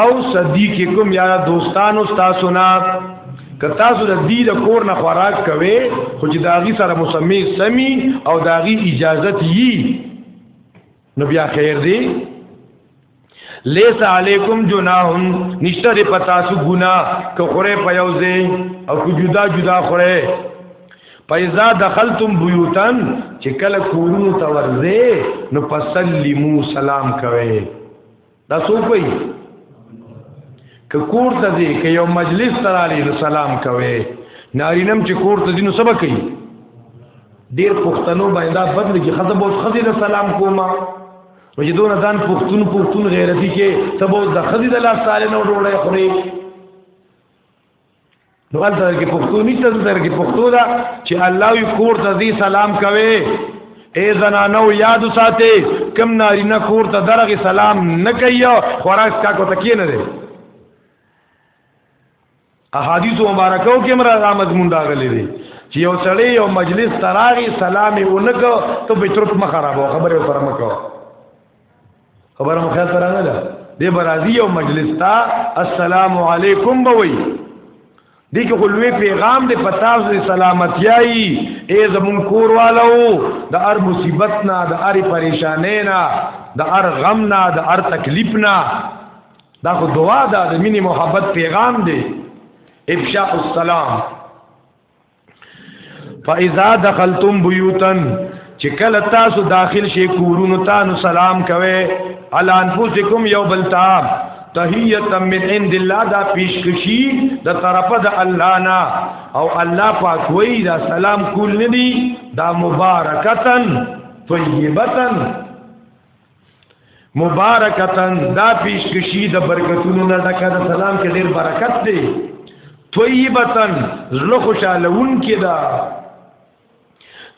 او صدیق کوم یا دوستانو تاسو نه که تاسو د دې د کور نه خوراک کوي خو چې داغي سره مسمې سمي او داغي اجازت یي نو بیا خیر دی لیس علیکم جناح نشتر پتاسو گنا که خوره پیوزه او که جدا جدا خوره پیزا دخلتم بیوتن چې کله کورونو ته ورځې نو پسلیمو سلام کوي دا څوک وي که کور ته ځي که یو مجلس ته رالی نو سلام کوي نارینم چې کور ته ځي نو سبا کوي ډیر پښتنو باندې دا بدل کې خزه بوت خزه له سلام کوما نو چې دون ځان پښتون پښتون غیرتی کې سبا د خزه د لاس سره نه وروړې خوري نو الته کې پښتو نشته تر کې پښتو دا چې الله یو کور ته دی سلام کوي اے زنانو یاد ساتي کم ناری نه کور ته درغه سلام نه کوي خوراک کا کو تکیه نه دی احادیث مبارکو کې مرا دا مضمون راغلي دي چې یو سړی یو مجلس تراغي سلام یې ونکو ته به ترپ مخ خرابو خبره سره مکو خبره مو خیال ترانه ده د برازي یو مجلس تا السلام علیکم بوي دي کې خلوی پیغام د پتاز د سلامتیاي ای زمون کور والو د هر مصیبت نه د هر پریشانې نه د هر غم نه د هر تکلیف نه دا خو دعا ده د مینې محبت پیغام دی افشاء السلام فاذا دخلتم بيوتا چې کله تاسو داخل شي کورونو ته نو سلام کوي علی انفسکم یو بل تام تحیت من عند الله دا پیشکشی د طرفه د الله نه او الله پاک وی دا سلام کول ندی دا مبارکتن طیبتن مبارکتن دا پیشکشی د برکتونو نه ډکه د سلام کې ډیر برکت دی طیبتن زړه خوشاله ون کې دا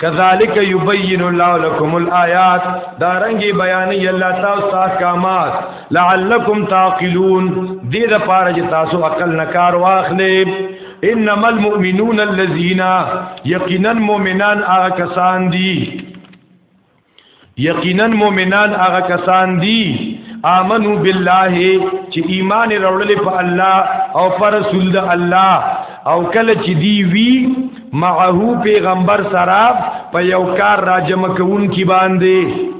کذالک یبین الله لكم الآیات دا رنگی بیانې الله تاسو تاسو کامات لعلکم تعقلون دې د پاره چې تاسو عقل نه کار واخلئ انما المؤمنون الذين یقینا مؤمنان هغه کسان دي یقینا مؤمنان هغه کسان دي امنو بالله چې ایمان راوړل په الله او پر رسول د الله او کله چې دی وی معه پیغمبر سره په یو کار راجم کون کی باندې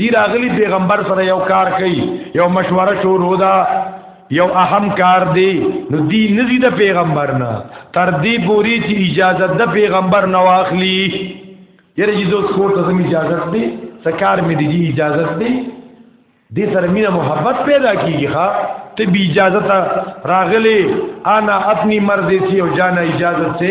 دی راغلی پیغمبر سره یو کار کوي یو مشوره شروع ده یو اهم کار دی نو دی نزی د پیغمبر نه تر دې پوری چې اجازه د پیغمبر نه واخلي یره چې دوست کور ته زمي اجازه دی سکار مې دی اجازه دی دې سره مینه محبت پیدا کیږي ها ته بی اجازه ته راغلي انا اپنی مرضی سی او جانا اجازه سے